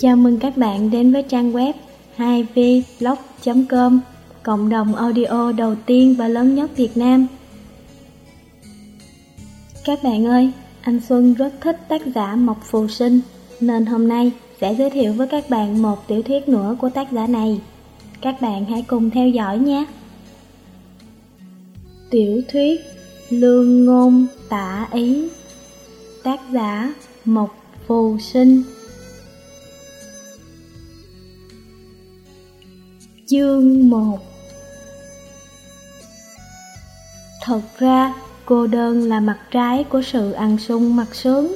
Chào mừng các bạn đến với trang web 2vblog.com, cộng đồng audio đầu tiên và lớn nhất Việt Nam. Các bạn ơi, anh Xuân rất thích tác giả Mộc Phù Sinh, nên hôm nay sẽ giới thiệu với các bạn một tiểu thuyết nữa của tác giả này. Các bạn hãy cùng theo dõi nhé. Tiểu thuyết Lương Ngôn Tả Ý Tác giả Mộc Phù Sinh Chương 1 Thật ra, cô đơn là mặt trái của sự ăn sung mặt sướng.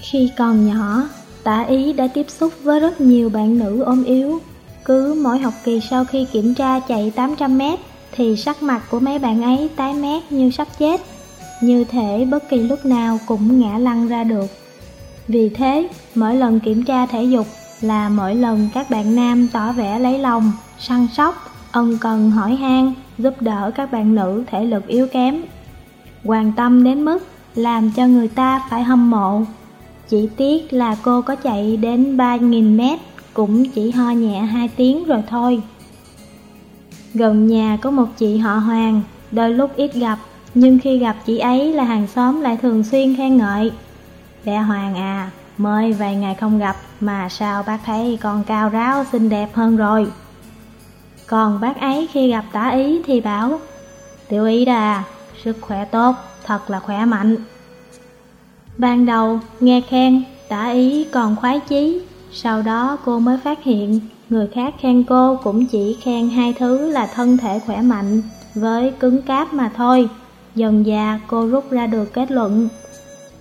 Khi còn nhỏ, tả ý đã tiếp xúc với rất nhiều bạn nữ ôm yếu. Cứ mỗi học kỳ sau khi kiểm tra chạy 800m thì sắc mặt của mấy bạn ấy tái mét như sắp chết. Như thể bất kỳ lúc nào cũng ngã lăn ra được. Vì thế, mỗi lần kiểm tra thể dục là mỗi lần các bạn nam tỏ vẻ lấy lòng, săn sóc, ân cần hỏi han, giúp đỡ các bạn nữ thể lực yếu kém. Quan tâm đến mức làm cho người ta phải hâm mộ. Chỉ tiếc là cô có chạy đến 3.000 mét cũng chỉ ho nhẹ 2 tiếng rồi thôi. Gần nhà có một chị họ Hoàng, đôi lúc ít gặp, nhưng khi gặp chị ấy là hàng xóm lại thường xuyên khen ngợi. Bé Hoàng à, mới vài ngày không gặp mà sao bác thấy con cao ráo xinh đẹp hơn rồi. Còn bác ấy khi gặp tả ý thì bảo, tiểu ý đà, sức khỏe tốt, thật là khỏe mạnh. Ban đầu nghe khen, tả ý còn khoái chí, sau đó cô mới phát hiện người khác khen cô cũng chỉ khen hai thứ là thân thể khỏe mạnh với cứng cáp mà thôi. Dần già cô rút ra được kết luận.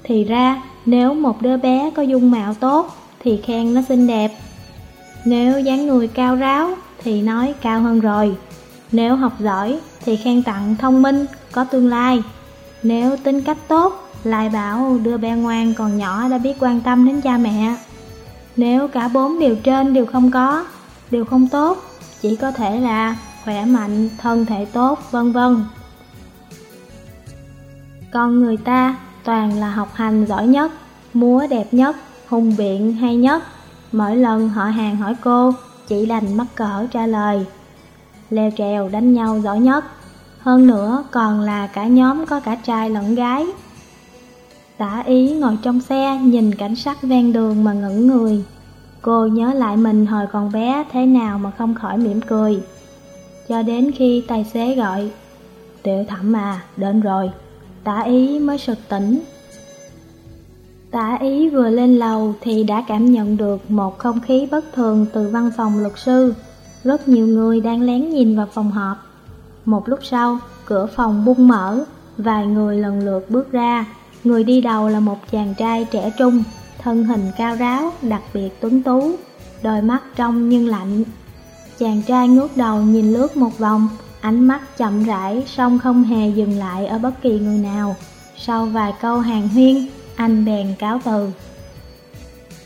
Thì ra nếu một đứa bé có dung mạo tốt thì khen nó xinh đẹp. Nếu dáng người cao ráo thì nói cao hơn rồi. Nếu học giỏi thì khen tặng thông minh, có tương lai. Nếu tính cách tốt lại bảo đứa bé ngoan còn nhỏ đã biết quan tâm đến cha mẹ. Nếu cả bốn điều trên đều không có, đều không tốt, chỉ có thể là khỏe mạnh, thân thể tốt, vân vân. Con người ta toàn là học hành giỏi nhất, múa đẹp nhất, hùng biện hay nhất. Mỗi lần họ hàng hỏi cô, chị đành mắc cỡ trả lời. Leo trèo đánh nhau giỏi nhất, hơn nữa còn là cả nhóm có cả trai lẫn gái. Tả ý ngồi trong xe nhìn cảnh sắc ven đường mà ngẩn người. Cô nhớ lại mình hồi còn bé thế nào mà không khỏi mỉm cười. Cho đến khi tài xế gọi, tiểu thẩm à, đến rồi. Tả ý mới sực tỉnh. Tả ý vừa lên lầu thì đã cảm nhận được một không khí bất thường từ văn phòng luật sư. Rất nhiều người đang lén nhìn vào phòng họp. Một lúc sau, cửa phòng bung mở, vài người lần lượt bước ra. Người đi đầu là một chàng trai trẻ trung, thân hình cao ráo, đặc biệt tuấn tú, đôi mắt trong nhưng lạnh. Chàng trai ngước đầu nhìn lướt một vòng, ánh mắt chậm rãi song không hề dừng lại ở bất kỳ người nào. Sau vài câu hàng huyên, anh bèn cáo từ.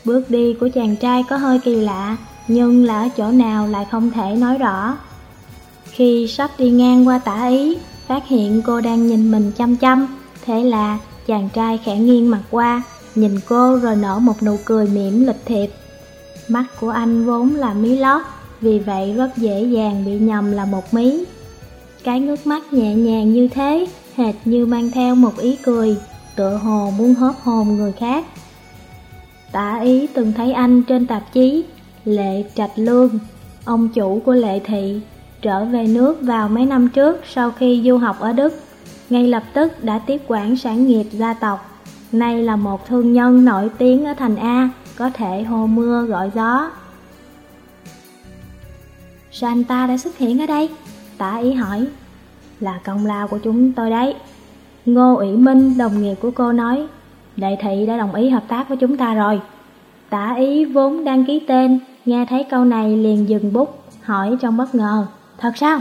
Bước đi của chàng trai có hơi kỳ lạ, nhưng là ở chỗ nào lại không thể nói rõ. Khi sắp đi ngang qua tả ý, phát hiện cô đang nhìn mình chăm chăm, thế là chàng trai khẽ nghiêng mặt qua, nhìn cô rồi nở một nụ cười mỉm lịch thiệp. Mắt của anh vốn là mí lót, vì vậy rất dễ dàng bị nhầm là một mí. Cái ngước mắt nhẹ nhàng như thế, hệt như mang theo một ý cười, tựa hồ muốn hớp hồn người khác. Tả ý từng thấy anh trên tạp chí Lệ Trạch Lương, ông chủ của Lệ Thị, trở về nước vào mấy năm trước sau khi du học ở Đức. Ngay lập tức đã tiếp quản sản nghiệp gia tộc. Nay là một thương nhân nổi tiếng ở thành A, có thể hô mưa gọi gió. Sao anh ta đã xuất hiện ở đây? Tả ý hỏi. Là công lao của chúng tôi đấy. Ngô ủy Minh, đồng nghiệp của cô nói, đại thị đã đồng ý hợp tác với chúng ta rồi. Tả ý vốn đăng ký tên, nghe thấy câu này liền dừng bút, hỏi trong bất ngờ, thật sao?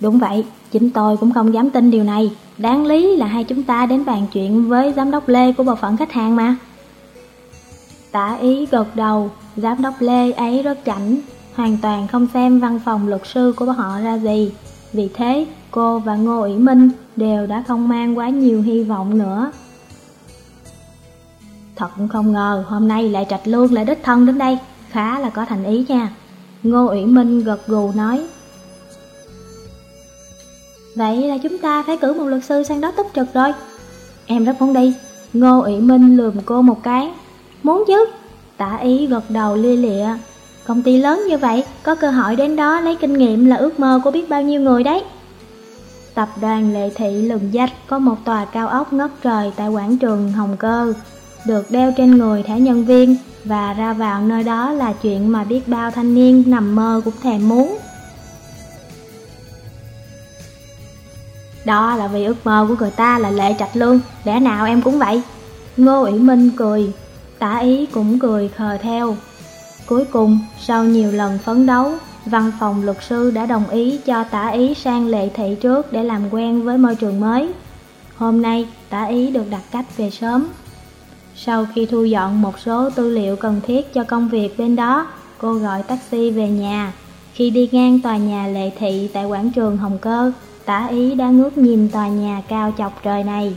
Đúng vậy, chính tôi cũng không dám tin điều này, đáng lý là hai chúng ta đến bàn chuyện với giám đốc Lê của bộ phận khách hàng mà. Tả ý gật đầu, giám đốc Lê ấy rất chảnh, hoàn toàn không xem văn phòng luật sư của họ ra gì. Vì thế, cô và Ngô ủy Minh đều đã không mang quá nhiều hy vọng nữa. Thật không ngờ hôm nay lại trạch lương lại đích thân đến đây, khá là có thành ý nha. Ngô Uyển Minh gật gù nói. Vậy là chúng ta phải cử một luật sư sang đó túc trực rồi. Em rất muốn đi. Ngô Uyển Minh lườm cô một cái. Muốn chứ? Tả ý gật đầu lia lịa. Công ty lớn như vậy, có cơ hội đến đó lấy kinh nghiệm là ước mơ của biết bao nhiêu người đấy. Tập đoàn Lệ Thị lừng danh có một tòa cao ốc ngất trời tại quảng trường Hồng Cơ, được đeo trên người thẻ nhân viên và ra vào nơi đó là chuyện mà biết bao thanh niên nằm mơ cũng thèm muốn. Đó là vì ước mơ của người ta là lệ trạch lương, lẽ nào em cũng vậy? Ngô ủy Minh cười, tả ý cũng cười khờ theo. Cuối cùng, sau nhiều lần phấn đấu, văn phòng luật sư đã đồng ý cho tả ý sang lệ thị trước để làm quen với môi trường mới. Hôm nay, tả ý được đặt cách về sớm. Sau khi thu dọn một số tư liệu cần thiết cho công việc bên đó, cô gọi taxi về nhà. Khi đi ngang tòa nhà lệ thị tại quảng trường Hồng Cơ, tả ý đã ngước nhìn tòa nhà cao chọc trời này.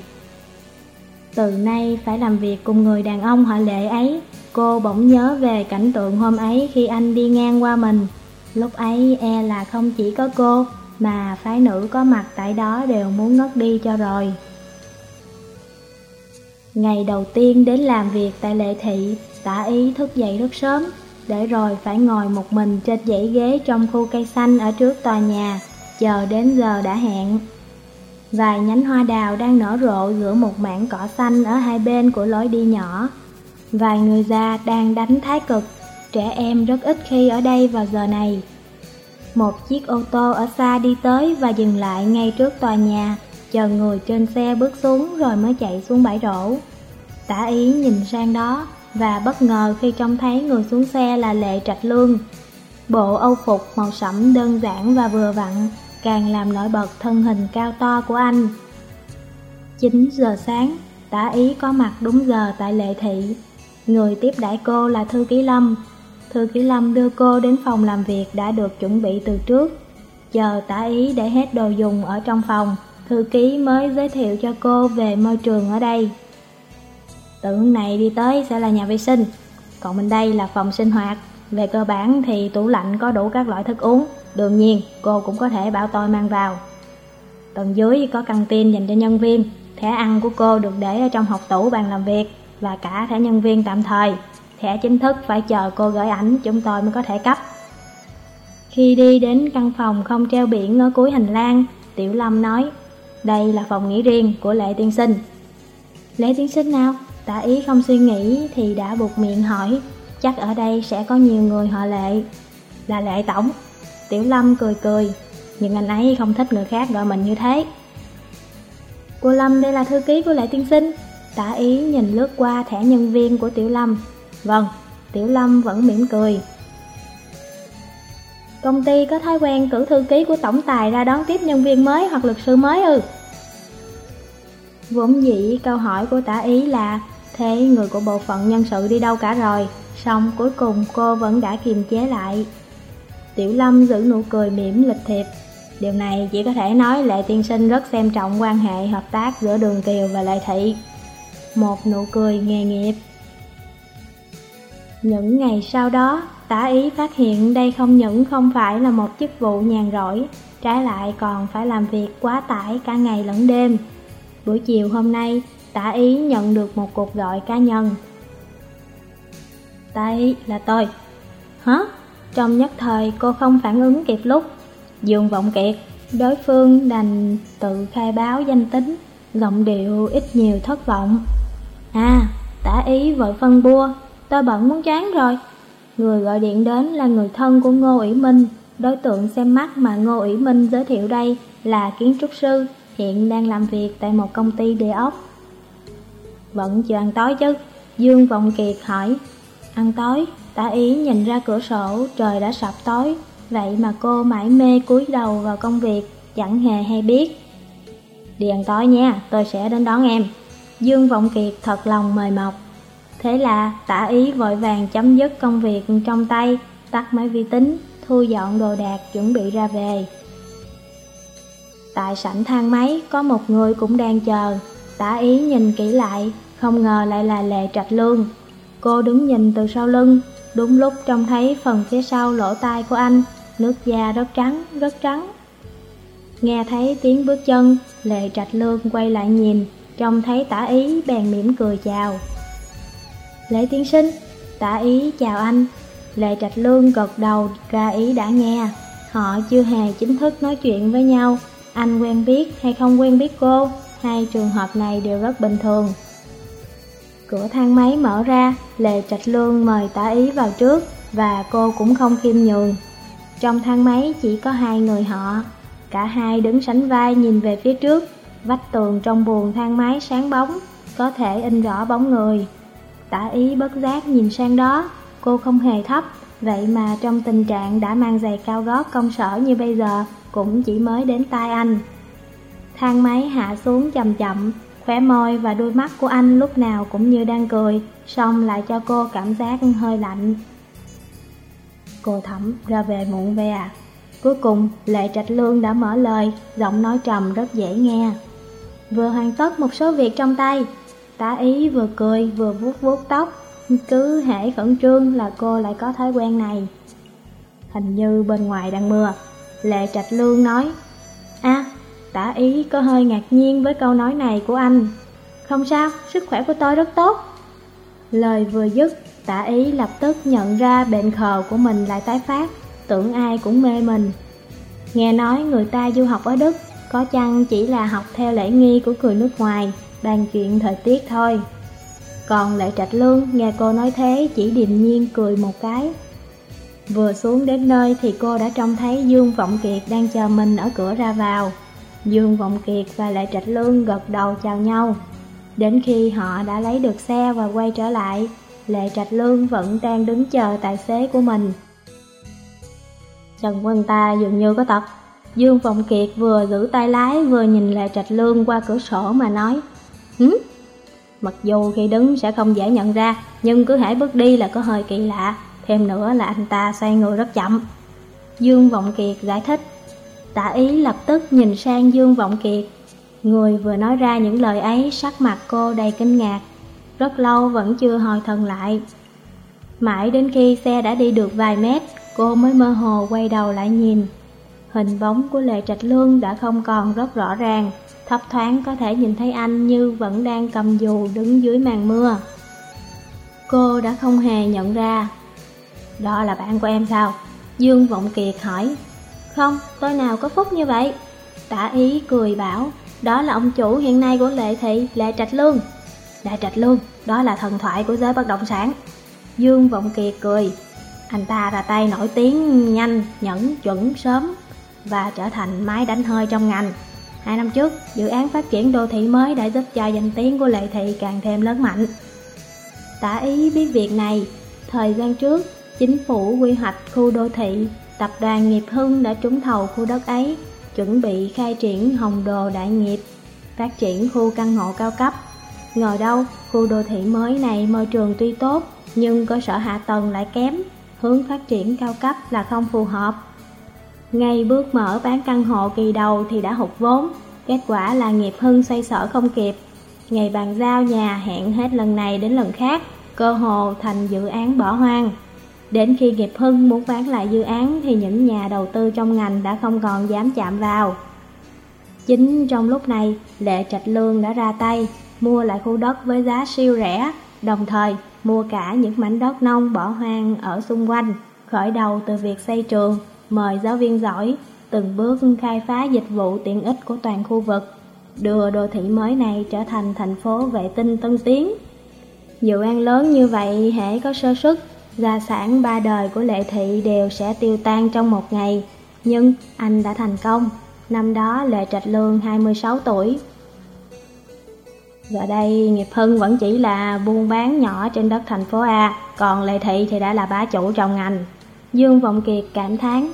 Từ nay phải làm việc cùng người đàn ông họ lệ ấy, cô bỗng nhớ về cảnh tượng hôm ấy khi anh đi ngang qua mình. Lúc ấy e là không chỉ có cô, mà phái nữ có mặt tại đó đều muốn ngất đi cho rồi. Ngày đầu tiên đến làm việc tại lệ thị, tả ý thức dậy rất sớm, để rồi phải ngồi một mình trên dãy ghế trong khu cây xanh ở trước tòa nhà, chờ đến giờ đã hẹn. Vài nhánh hoa đào đang nở rộ giữa một mảng cỏ xanh ở hai bên của lối đi nhỏ. Vài người già đang đánh thái cực, trẻ em rất ít khi ở đây vào giờ này. Một chiếc ô tô ở xa đi tới và dừng lại ngay trước tòa nhà, chờ người trên xe bước xuống rồi mới chạy xuống bãi đổ. Tả ý nhìn sang đó và bất ngờ khi trông thấy người xuống xe là Lệ Trạch Lương. Bộ âu phục màu sẫm đơn giản và vừa vặn, càng làm nổi bật thân hình cao to của anh. 9 giờ sáng, tả ý có mặt đúng giờ tại lệ thị. Người tiếp đãi cô là Thư Ký Lâm. Thư Ký Lâm đưa cô đến phòng làm việc đã được chuẩn bị từ trước. Chờ tả ý để hết đồ dùng ở trong phòng, Thư Ký mới giới thiệu cho cô về môi trường ở đây. Tưởng này đi tới sẽ là nhà vệ sinh, còn bên đây là phòng sinh hoạt. Về cơ bản thì tủ lạnh có đủ các loại thức uống, đương nhiên cô cũng có thể bảo tôi mang vào. Tầng dưới có căng tin dành cho nhân viên, thẻ ăn của cô được để ở trong học tủ bàn làm việc và cả thẻ nhân viên tạm thời. Thẻ chính thức phải chờ cô gửi ảnh chúng tôi mới có thể cấp. Khi đi đến căn phòng không treo biển ở cuối hành lang, Tiểu Lâm nói, đây là phòng nghỉ riêng của Lệ Tiên Sinh. Lệ Tiên Sinh nào? Tạ ý không suy nghĩ thì đã buộc miệng hỏi, chắc ở đây sẽ có nhiều người họ Lệ. Là Lệ Tổng. Tiểu Lâm cười cười, nhưng anh ấy không thích người khác gọi mình như thế. Cô Lâm đây là thư ký của Lệ Tiên Sinh. Tả ý nhìn lướt qua thẻ nhân viên của Tiểu Lâm. Vâng, Tiểu Lâm vẫn mỉm cười. Công ty có thói quen cử thư ký của tổng tài ra đón tiếp nhân viên mới hoặc luật sư mới ư? Vốn dĩ câu hỏi của tả ý là Thế người của bộ phận nhân sự đi đâu cả rồi Xong cuối cùng cô vẫn đã kiềm chế lại Tiểu Lâm giữ nụ cười mỉm lịch thiệp Điều này chỉ có thể nói Lệ Tiên Sinh rất xem trọng quan hệ hợp tác giữa Đường Kiều và Lệ Thị một nụ cười nghề nghiệp. Những ngày sau đó, tả ý phát hiện đây không những không phải là một chức vụ nhàn rỗi Trái lại còn phải làm việc quá tải cả ngày lẫn đêm. Buổi chiều hôm nay, tả ý nhận được một cuộc gọi cá nhân. Tả ý là tôi. Hả? Trong nhất thời cô không phản ứng kịp lúc. Dương Vọng Kiệt, đối phương đành tự khai báo danh tính, giọng điệu ít nhiều thất vọng. À, tả ý vội phân bua, tôi bận muốn chán rồi. Người gọi điện đến là người thân của Ngô ủy Minh, đối tượng xem mắt mà Ngô ủy Minh giới thiệu đây là kiến trúc sư, hiện đang làm việc tại một công ty địa ốc. Vẫn chưa ăn tối chứ? Dương Vọng Kiệt hỏi. Ăn tối, tả ý nhìn ra cửa sổ, trời đã sập tối, Vậy mà cô mãi mê cúi đầu vào công việc, chẳng hề hay biết. Đi ăn tối nha, tôi sẽ đến đón em. Dương Vọng Kiệt thật lòng mời mọc. Thế là tả ý vội vàng chấm dứt công việc trong tay, tắt máy vi tính, thu dọn đồ đạc chuẩn bị ra về. Tại sảnh thang máy có một người cũng đang chờ, tả ý nhìn kỹ lại, không ngờ lại là Lệ Trạch Lương. Cô đứng nhìn từ sau lưng, đúng lúc trông thấy phần phía sau lỗ tai của anh, nước da rất trắng, rất trắng. Nghe thấy tiếng bước chân, Lệ Trạch Lương quay lại nhìn, trông thấy tả ý bèn mỉm cười chào. lễ tiến sinh, tả ý chào anh. Lệ Trạch Lương gật đầu ra ý đã nghe. Họ chưa hề chính thức nói chuyện với nhau, anh quen biết hay không quen biết cô, hai trường hợp này đều rất bình thường. Cửa thang máy mở ra, Lệ Trạch Lương mời tả ý vào trước và cô cũng không khiêm nhường. Trong thang máy chỉ có hai người họ, cả hai đứng sánh vai nhìn về phía trước, vách tường trong buồng thang máy sáng bóng, có thể in rõ bóng người. Tả ý bất giác nhìn sang đó, cô không hề thấp, vậy mà trong tình trạng đã mang giày cao gót công sở như bây giờ cũng chỉ mới đến tai anh. Thang máy hạ xuống chậm chậm, khóe môi và đôi mắt của anh lúc nào cũng như đang cười, xong lại cho cô cảm giác hơi lạnh. Cô thẩm ra về muộn về à? Cuối cùng, Lệ Trạch Lương đã mở lời, giọng nói trầm rất dễ nghe. Vừa hoàn tất một số việc trong tay, tá ý vừa cười vừa vuốt vuốt tóc, cứ hễ khẩn trương là cô lại có thói quen này. Hình như bên ngoài đang mưa, Lệ Trạch Lương nói. À, tả ý có hơi ngạc nhiên với câu nói này của anh. Không sao, sức khỏe của tôi rất tốt. Lời vừa dứt, tả ý lập tức nhận ra bệnh khờ của mình lại tái phát, tưởng ai cũng mê mình. Nghe nói người ta du học ở Đức, có chăng chỉ là học theo lễ nghi của người nước ngoài, bàn chuyện thời tiết thôi. Còn Lệ Trạch Lương nghe cô nói thế chỉ điềm nhiên cười một cái. Vừa xuống đến nơi thì cô đã trông thấy Dương Vọng Kiệt đang chờ mình ở cửa ra vào. Dương Vọng Kiệt và Lệ Trạch Lương gật đầu chào nhau. Đến khi họ đã lấy được xe và quay trở lại, Lệ Trạch Lương vẫn đang đứng chờ tài xế của mình. Trần Quân ta dường như có tật. Dương Vọng Kiệt vừa giữ tay lái vừa nhìn lại Trạch Lương qua cửa sổ mà nói Hứ? Mặc dù khi đứng sẽ không dễ nhận ra, nhưng cứ hãy bước đi là có hơi kỳ lạ, thêm nữa là anh ta xoay người rất chậm. Dương Vọng Kiệt giải thích, tạ ý lập tức nhìn sang Dương Vọng Kiệt. Người vừa nói ra những lời ấy sắc mặt cô đầy kinh ngạc, rất lâu vẫn chưa hồi thần lại. Mãi đến khi xe đã đi được vài mét, cô mới mơ hồ quay đầu lại nhìn. Hình bóng của Lệ Trạch Lương đã không còn rất rõ ràng, thấp thoáng có thể nhìn thấy anh như vẫn đang cầm dù đứng dưới màn mưa. Cô đã không hề nhận ra. Đó là bạn của em sao? Dương Vọng Kiệt hỏi. Không, tôi nào có phúc như vậy? Tả ý cười bảo, đó là ông chủ hiện nay của Lệ Thị, Lệ Trạch Lương. Lệ Trạch Lương, đó là thần thoại của giới bất động sản. Dương Vọng Kiệt cười, anh ta ra tay nổi tiếng nhanh, nhẫn, chuẩn, sớm và trở thành máy đánh hơi trong ngành. Hai năm trước, dự án phát triển đô thị mới đã giúp cho danh tiếng của Lệ Thị càng thêm lớn mạnh. Tả ý biết việc này, thời gian trước, chính phủ quy hoạch khu đô thị, tập đoàn Nghiệp Hưng đã trúng thầu khu đất ấy, chuẩn bị khai triển hồng đồ đại nghiệp, phát triển khu căn hộ cao cấp. Ngờ đâu, khu đô thị mới này môi trường tuy tốt, nhưng cơ sở hạ tầng lại kém, hướng phát triển cao cấp là không phù hợp. Ngay bước mở bán căn hộ kỳ đầu thì đã hụt vốn, kết quả là nghiệp hưng xoay sở không kịp. Ngày bàn giao nhà hẹn hết lần này đến lần khác, cơ hồ thành dự án bỏ hoang. Đến khi nghiệp hưng muốn bán lại dự án thì những nhà đầu tư trong ngành đã không còn dám chạm vào. Chính trong lúc này, Lệ Trạch Lương đã ra tay, mua lại khu đất với giá siêu rẻ, đồng thời mua cả những mảnh đất nông bỏ hoang ở xung quanh, khởi đầu từ việc xây trường, mời giáo viên giỏi, từng bước khai phá dịch vụ tiện ích của toàn khu vực, đưa đô thị mới này trở thành thành phố vệ tinh tân tiến. Dự án lớn như vậy hễ có sơ suất gia sản ba đời của lệ thị đều sẽ tiêu tan trong một ngày. Nhưng anh đã thành công, năm đó Lệ Trạch Lương 26 tuổi. Giờ đây Nghiệp Hưng vẫn chỉ là buôn bán nhỏ trên đất thành phố A, còn Lệ Thị thì đã là bá chủ trong ngành. Dương Vọng Kiệt cảm thán.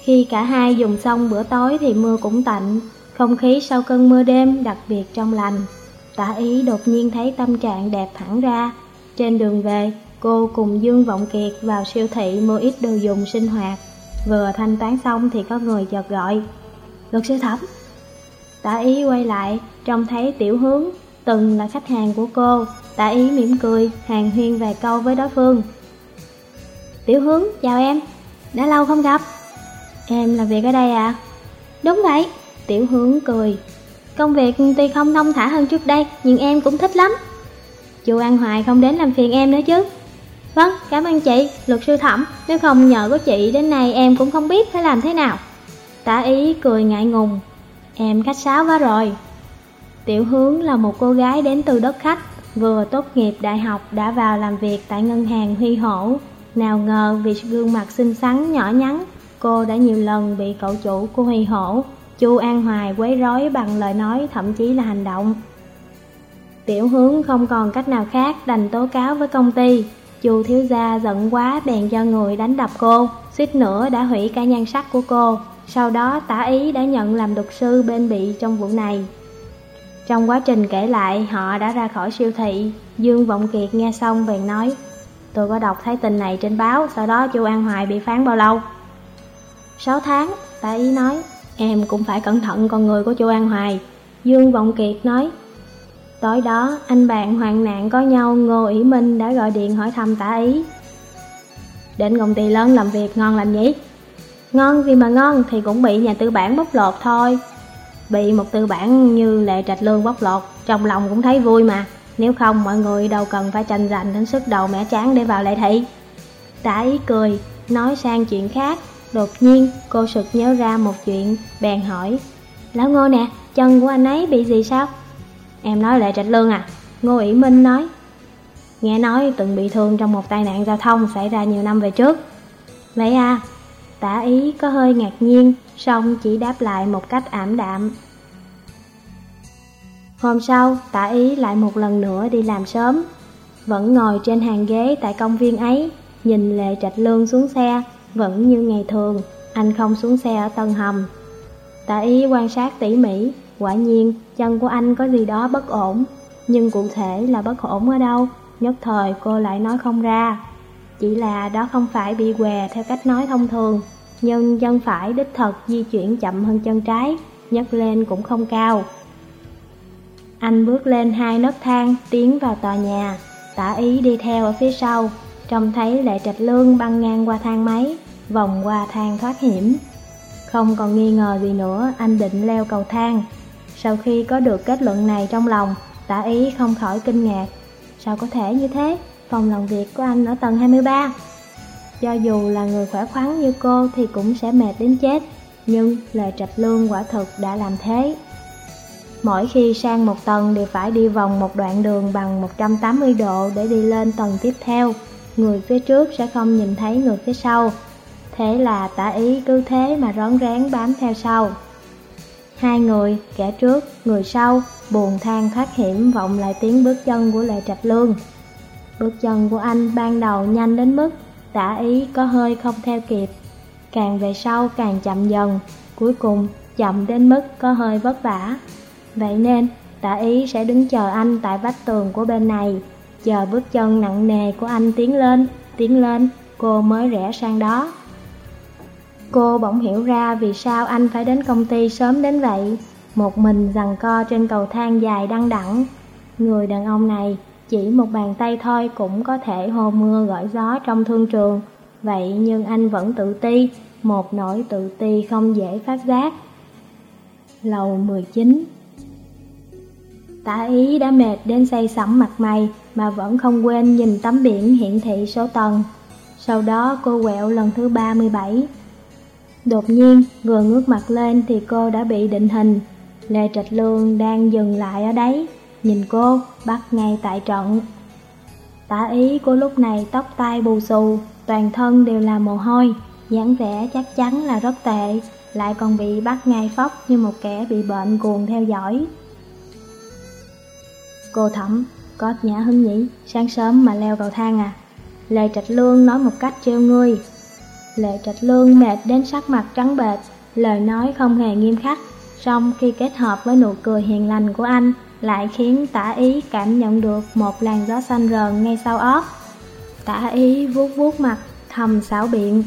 Khi cả hai dùng xong bữa tối thì mưa cũng tạnh Không khí sau cơn mưa đêm đặc biệt trong lành. Tả ý đột nhiên thấy tâm trạng đẹp hẳn ra. Trên đường về, cô cùng Dương Vọng Kiệt vào siêu thị mua ít đồ dùng sinh hoạt. Vừa thanh toán xong thì có người chợt gọi. Luật sư thẩm. Tả ý quay lại, trông thấy tiểu hướng từng là khách hàng của cô, tả ý mỉm cười, hàng huyên vài câu với đối phương. Tiểu hướng, chào em, đã lâu không gặp. Em làm việc ở đây à? Đúng vậy, tiểu hướng cười. Công việc tuy không thông thả hơn trước đây, nhưng em cũng thích lắm. Chú An Hoài không đến làm phiền em nữa chứ. Vâng, cảm ơn chị, luật sư thẩm, nếu không nhờ có chị đến nay em cũng không biết phải làm thế nào. Tả ý cười ngại ngùng, em khách sáo quá rồi. Tiểu Hướng là một cô gái đến từ đất khách, vừa tốt nghiệp đại học đã vào làm việc tại ngân hàng Huy Hổ. Nào ngờ vì gương mặt xinh xắn nhỏ nhắn, cô đã nhiều lần bị cậu chủ của Huy Hổ, Chu An Hoài quấy rối bằng lời nói thậm chí là hành động. Tiểu Hướng không còn cách nào khác đành tố cáo với công ty. Chu thiếu gia giận quá bèn cho người đánh đập cô, suýt nữa đã hủy cả nhan sắc của cô. Sau đó tả ý đã nhận làm luật sư bên bị trong vụ này. Trong quá trình kể lại, họ đã ra khỏi siêu thị. Dương Vọng Kiệt nghe xong bèn nói, tôi có đọc thấy tình này trên báo, sau đó Chu An Hoài bị phán bao lâu? 6 tháng, Tạ ý nói, em cũng phải cẩn thận con người của Chu An Hoài. Dương Vọng Kiệt nói, tối đó anh bạn hoạn nạn có nhau Ngô ỷ Minh đã gọi điện hỏi thăm tả ý. Đến công ty lớn làm việc ngon lành nhỉ? Ngon gì mà ngon thì cũng bị nhà tư bản bóc lột thôi. Bị một tư bản như Lệ Trạch Lương bóc lột, trong lòng cũng thấy vui mà. Nếu không mọi người đâu cần phải tranh giành đến sức đầu mẻ chán để vào lệ thị. Tả ý cười, nói sang chuyện khác. Đột nhiên cô sực nhớ ra một chuyện, bèn hỏi. Lão Ngô nè, chân của anh ấy bị gì sao? Em nói Lệ Trạch Lương à? Ngô ỷ Minh nói. Nghe nói từng bị thương trong một tai nạn giao thông xảy ra nhiều năm về trước. Vậy à, Tả ý có hơi ngạc nhiên, song chỉ đáp lại một cách ảm đạm. Hôm sau, tả ý lại một lần nữa đi làm sớm. Vẫn ngồi trên hàng ghế tại công viên ấy, nhìn Lệ Trạch Lương xuống xe, vẫn như ngày thường, anh không xuống xe ở tầng hầm. Tả ý quan sát tỉ mỉ, quả nhiên chân của anh có gì đó bất ổn, nhưng cụ thể là bất ổn ở đâu, nhất thời cô lại nói không ra. Chỉ là đó không phải bị què theo cách nói thông thường, nhưng chân phải đích thật di chuyển chậm hơn chân trái, nhấc lên cũng không cao. Anh bước lên hai nấc thang, tiến vào tòa nhà, tả ý đi theo ở phía sau, trông thấy lệ trạch lương băng ngang qua thang máy, vòng qua thang thoát hiểm. Không còn nghi ngờ gì nữa, anh định leo cầu thang. Sau khi có được kết luận này trong lòng, tả ý không khỏi kinh ngạc. Sao có thể như thế? Phòng làm việc của anh ở tầng 23. Cho dù là người khỏe khoắn như cô thì cũng sẽ mệt đến chết, nhưng Lệ trạch lương quả thực đã làm thế. Mỗi khi sang một tầng đều phải đi vòng một đoạn đường bằng 180 độ để đi lên tầng tiếp theo, người phía trước sẽ không nhìn thấy người phía sau. Thế là tả ý cứ thế mà rón rén bám theo sau. Hai người, kẻ trước, người sau, buồn than thoát hiểm vọng lại tiếng bước chân của Lệ Trạch Lương. Bước chân của anh ban đầu nhanh đến mức tả ý có hơi không theo kịp. Càng về sau càng chậm dần, cuối cùng chậm đến mức có hơi vất vả. Vậy nên, tả ý sẽ đứng chờ anh tại vách tường của bên này, chờ bước chân nặng nề của anh tiến lên, tiến lên, cô mới rẽ sang đó. Cô bỗng hiểu ra vì sao anh phải đến công ty sớm đến vậy, một mình rằng co trên cầu thang dài đăng đẳng. Người đàn ông này chỉ một bàn tay thôi cũng có thể hô mưa gọi gió trong thương trường, vậy nhưng anh vẫn tự ti, một nỗi tự ti không dễ phát giác. Lầu 19 Tả ý đã mệt đến say sẩm mặt mày mà vẫn không quên nhìn tấm biển hiển thị số tầng. Sau đó cô quẹo lần thứ 37. Đột nhiên, vừa ngước mặt lên thì cô đã bị định hình. Lê Trạch Lương đang dừng lại ở đấy, nhìn cô, bắt ngay tại trận. Tả ý cô lúc này tóc tai bù xù, toàn thân đều là mồ hôi, dáng vẻ chắc chắn là rất tệ, lại còn bị bắt ngay phóc như một kẻ bị bệnh cuồng theo dõi. Cô thẩm, có nhã hứng nhỉ, sáng sớm mà leo cầu thang à? Lệ Trạch Lương nói một cách treo ngươi. Lệ Trạch Lương mệt đến sắc mặt trắng bệch, lời nói không hề nghiêm khắc, song khi kết hợp với nụ cười hiền lành của anh, lại khiến tả ý cảm nhận được một làn gió xanh rờn ngay sau óc. Tả ý vuốt vuốt mặt, thầm xảo biện.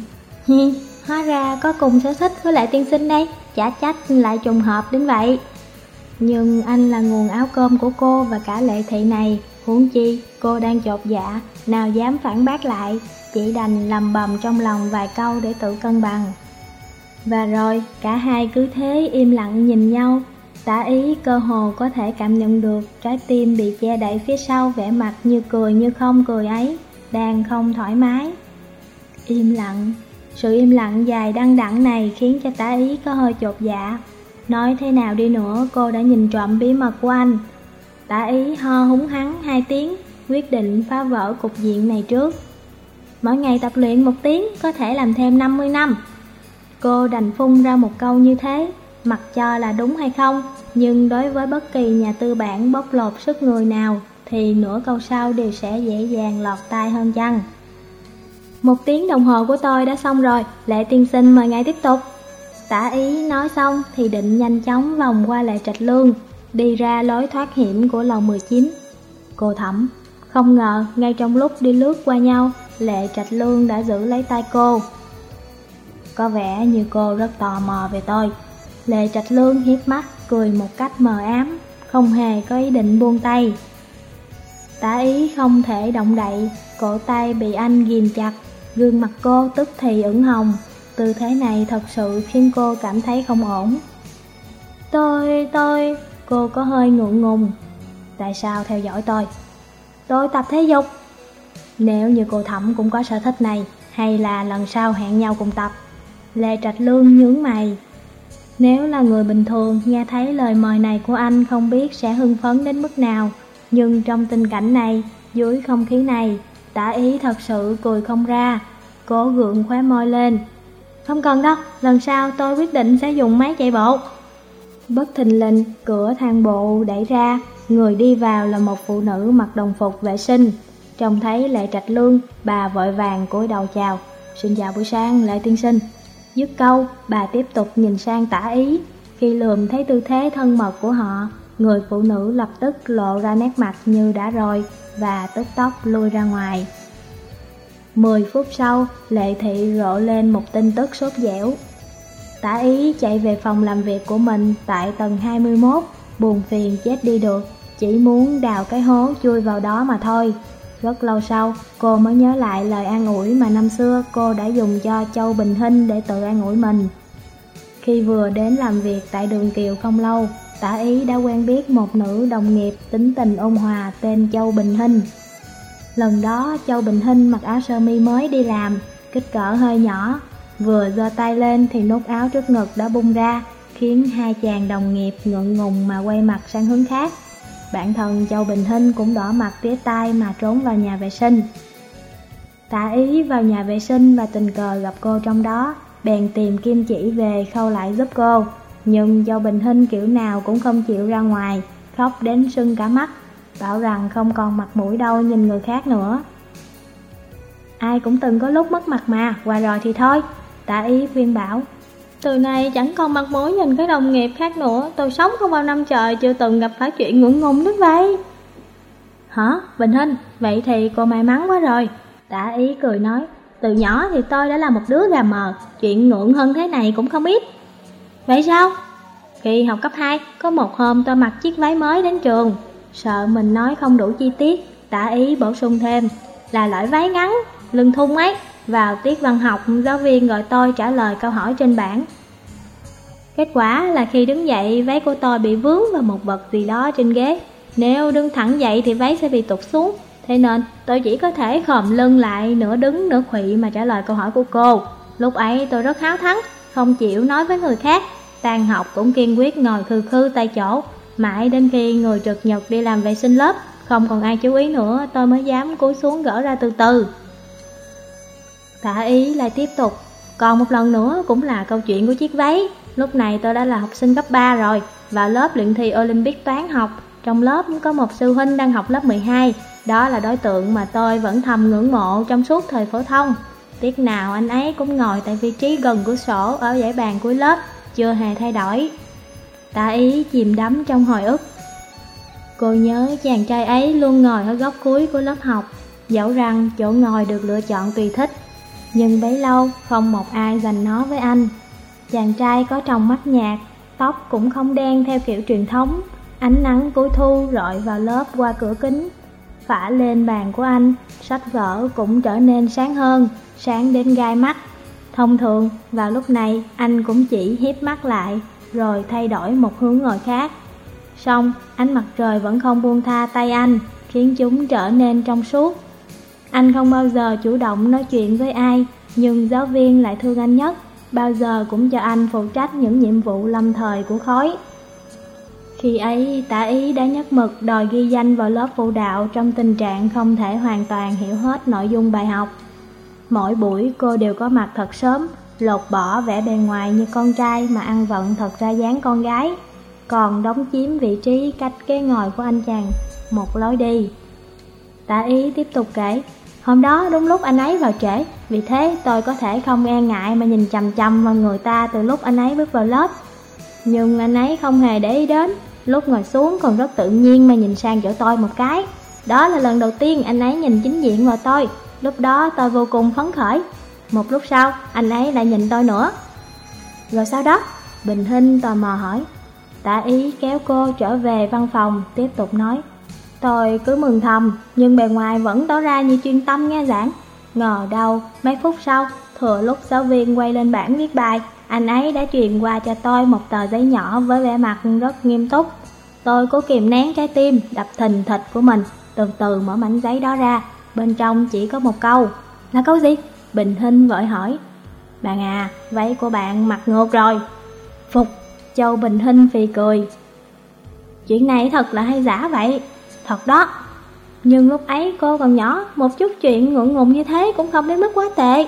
Hi, hóa ra có cùng sở thích với lại tiên sinh đây, chả trách lại trùng hợp đến vậy. Nhưng anh là nguồn áo cơm của cô và cả lệ thị này. Huống chi, cô đang chột dạ, nào dám phản bác lại? Chỉ đành lầm bầm trong lòng vài câu để tự cân bằng. Và rồi, cả hai cứ thế im lặng nhìn nhau. Tả ý cơ hồ có thể cảm nhận được trái tim bị che đậy phía sau vẻ mặt như cười như không cười ấy Đang không thoải mái. Im lặng, sự im lặng dài đăng đẳng này khiến cho tả ý có hơi chột dạ. Nói thế nào đi nữa, cô đã nhìn trộm bí mật của anh. Tả ý ho húng hắn hai tiếng, Quyết định phá vỡ cục diện này trước. Mỗi ngày tập luyện một tiếng, có thể làm thêm 50 năm. Cô đành phun ra một câu như thế, Mặc cho là đúng hay không, Nhưng đối với bất kỳ nhà tư bản bóc lột sức người nào, Thì nửa câu sau đều sẽ dễ dàng lọt tai hơn chăng. Một tiếng đồng hồ của tôi đã xong rồi, Lệ tiên sinh mời ngài tiếp tục. Tả ý nói xong thì định nhanh chóng vòng qua lệ trạch lương, Đi ra lối thoát hiểm của lầu 19 Cô thẩm, Không ngờ ngay trong lúc đi lướt qua nhau, Lệ trạch lương đã giữ lấy tay cô. Có vẻ như cô rất tò mò về tôi. Lệ trạch lương hiếp mắt, cười một cách mờ ám, Không hề có ý định buông tay. Tả ý không thể động đậy, Cổ tay bị anh ghim chặt, Gương mặt cô tức thì ửng hồng. Tư thế này thật sự khiến cô cảm thấy không ổn. Tôi, tôi, cô có hơi ngượng ngùng. Tại sao theo dõi tôi? Tôi tập thể dục. Nếu như cô Thẩm cũng có sở thích này Hay là lần sau hẹn nhau cùng tập Lê Trạch Lương nhướng mày. Nếu là người bình thường nghe thấy lời mời này của anh không biết sẽ hưng phấn đến mức nào. Nhưng trong tình cảnh này, dưới không khí này Tả ý thật sự cười không ra. Cố gượng khóe môi lên không cần đâu, lần sau tôi quyết định sẽ dùng máy chạy bộ. Bất thình lình, cửa thang bộ đẩy ra, người đi vào là một phụ nữ mặc đồng phục vệ sinh. Trông thấy Lệ Trạch Lương, bà vội vàng cúi đầu chào. Xin chào buổi sáng, Lệ Tiên Sinh. Dứt câu, bà tiếp tục nhìn sang tả ý. Khi lườm thấy tư thế thân mật của họ, người phụ nữ lập tức lộ ra nét mặt như đã rồi và tức tốc lui ra ngoài. 10 phút sau, Lệ Thị rộ lên một tin tức sốt dẻo. Tả ý chạy về phòng làm việc của mình tại tầng 21, buồn phiền chết đi được, chỉ muốn đào cái hố chui vào đó mà thôi. Rất lâu sau, cô mới nhớ lại lời an ủi mà năm xưa cô đã dùng cho Châu Bình Hinh để tự an ủi mình. Khi vừa đến làm việc tại đường Kiều không lâu, tả ý đã quen biết một nữ đồng nghiệp tính tình ôn hòa tên Châu Bình Hinh. Lần đó Châu Bình Hinh mặc áo sơ mi mới đi làm, kích cỡ hơi nhỏ, vừa giơ tay lên thì nút áo trước ngực đã bung ra, khiến hai chàng đồng nghiệp ngượng ngùng mà quay mặt sang hướng khác. Bản thân Châu Bình Hinh cũng đỏ mặt tía tai mà trốn vào nhà vệ sinh. Tạ ý vào nhà vệ sinh và tình cờ gặp cô trong đó, bèn tìm kim chỉ về khâu lại giúp cô. Nhưng Châu Bình Hinh kiểu nào cũng không chịu ra ngoài, khóc đến sưng cả mắt bảo rằng không còn mặt mũi đâu nhìn người khác nữa. Ai cũng từng có lúc mất mặt mà, qua rồi thì thôi, tạ ý khuyên bảo. Từ nay chẳng còn mặt mũi nhìn cái đồng nghiệp khác nữa, tôi sống không bao năm trời chưa từng gặp phải chuyện ngưỡng ngùng đến vậy. Hả? Bình Hinh, vậy thì cô may mắn quá rồi. Tạ ý cười nói, từ nhỏ thì tôi đã là một đứa gà mờ, chuyện ngượng hơn thế này cũng không biết. Vậy sao? Khi học cấp 2, có một hôm tôi mặc chiếc váy mới đến trường, Sợ mình nói không đủ chi tiết, tả ý bổ sung thêm. Là loại váy ngắn, lưng thun ấy. Vào tiết văn học, giáo viên gọi tôi trả lời câu hỏi trên bảng. Kết quả là khi đứng dậy, váy của tôi bị vướng vào một vật gì đó trên ghế. Nếu đứng thẳng dậy thì váy sẽ bị tụt xuống. Thế nên tôi chỉ có thể khom lưng lại nửa đứng nửa khuỵu mà trả lời câu hỏi của cô. Lúc ấy tôi rất háo thắng, không chịu nói với người khác. Tan học cũng kiên quyết ngồi khư khư tại chỗ. Mãi đến khi người trực nhật đi làm vệ sinh lớp, Không còn ai chú ý nữa, tôi mới dám cúi xuống gỡ ra từ từ. Tạ ý lại tiếp tục, Còn một lần nữa cũng là câu chuyện của chiếc váy. Lúc này tôi đã là học sinh cấp 3 rồi, Vào lớp luyện thi Olympic toán học. Trong lớp có một sư huynh đang học lớp 12 Đó là đối tượng mà tôi vẫn thầm ngưỡng mộ trong suốt thời phổ thông. Tiết nào anh ấy cũng ngồi tại vị trí gần cửa sổ ở dãy bàn cuối lớp, Chưa hề thay đổi. Tả ý chìm đắm trong hồi ức. Cô nhớ chàng trai ấy luôn ngồi ở góc cuối của lớp học, Dẫu rằng chỗ ngồi được lựa chọn tùy thích. Nhưng bấy lâu, không một ai dành nó với anh. Chàng trai có trong mắt nhạt Tóc cũng không đen theo kiểu truyền thống. Ánh nắng cuối thu rọi vào lớp qua cửa kính. Phả lên bàn của anh, Sách vở cũng trở nên sáng hơn, Sáng đến gai mắt. Thông thường, vào lúc này, anh cũng chỉ hiếp mắt lại. Rồi thay đổi một hướng ngồi khác Xong ánh mặt trời vẫn không buông tha tay anh Khiến chúng trở nên trong suốt Anh không bao giờ chủ động nói chuyện với ai Nhưng giáo viên lại thương anh nhất bao giờ cũng cho anh phụ trách những nhiệm vụ lâm thời của khối. Khi ấy, tả ý đã nhắc mực đòi ghi danh vào lớp phụ đạo trong tình trạng không thể hoàn toàn hiểu hết nội dung bài học. Mỗi buổi cô đều có mặt thật sớm, lột bỏ vẻ bề ngoài như con trai mà ăn vận thật ra dáng con gái, còn đóng chiếm vị trí cách ghế ngồi của anh chàng, một lối đi. Tạ ý tiếp tục kể, Hôm đó đúng lúc anh ấy vào trễ, vì thế tôi có thể không e ngại mà nhìn chầm chầm vào người ta từ lúc anh ấy bước vào lớp. Nhưng anh ấy không hề để ý đến, lúc ngồi xuống còn rất tự nhiên mà nhìn sang chỗ tôi một cái. Đó là lần đầu tiên anh ấy nhìn chính diện vào tôi, lúc đó tôi vô cùng phấn khởi. Một lúc sau, anh ấy lại nhìn tôi nữa. Rồi sau đó, Bình Hinh tò mò hỏi. Tạ ý kéo cô trở về văn phòng, tiếp tục nói. Tôi cứ mừng thầm, nhưng bề ngoài vẫn tỏ ra như chuyên tâm nghe giảng. Ngờ đâu, mấy phút sau, thừa lúc giáo viên quay lên bảng viết bài, anh ấy đã truyền qua cho tôi một tờ giấy nhỏ với vẻ mặt rất nghiêm túc. Tôi cố kìm nén trái tim đập thình thịch của mình, từ từ mở mảnh giấy đó ra, bên trong chỉ có một câu. Là câu gì? Bình Hinh vội hỏi. Bạn à, váy của bạn mặc ngược rồi. Phục, Châu Bình Hinh phì cười. Chuyện này thật là hay giả vậy, Thật đó Nhưng lúc ấy cô còn nhỏ Một chút chuyện ngượng ngùng như thế cũng không đến mức quá tệ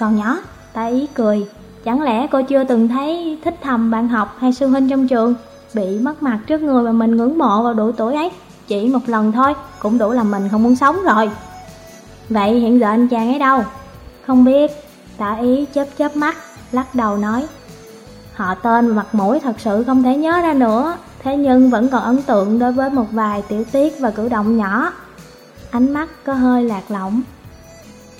Còn nhỏ Ta ý cười Chẳng lẽ cô chưa từng thấy thích thầm bạn học hay sư huynh trong trường Bị mất mặt trước người mà mình ngưỡng mộ vào độ tuổi ấy Chỉ một lần thôi Cũng đủ làm mình không muốn sống rồi Vậy hiện giờ anh chàng ấy đâu không biết Tả ý chớp chớp mắt Lắc đầu nói Họ tên mặt mũi thật sự không thể nhớ ra nữa thế nhưng vẫn còn ấn tượng đối với một vài tiểu tiết và cử động nhỏ. Ánh mắt có hơi lạc lõng.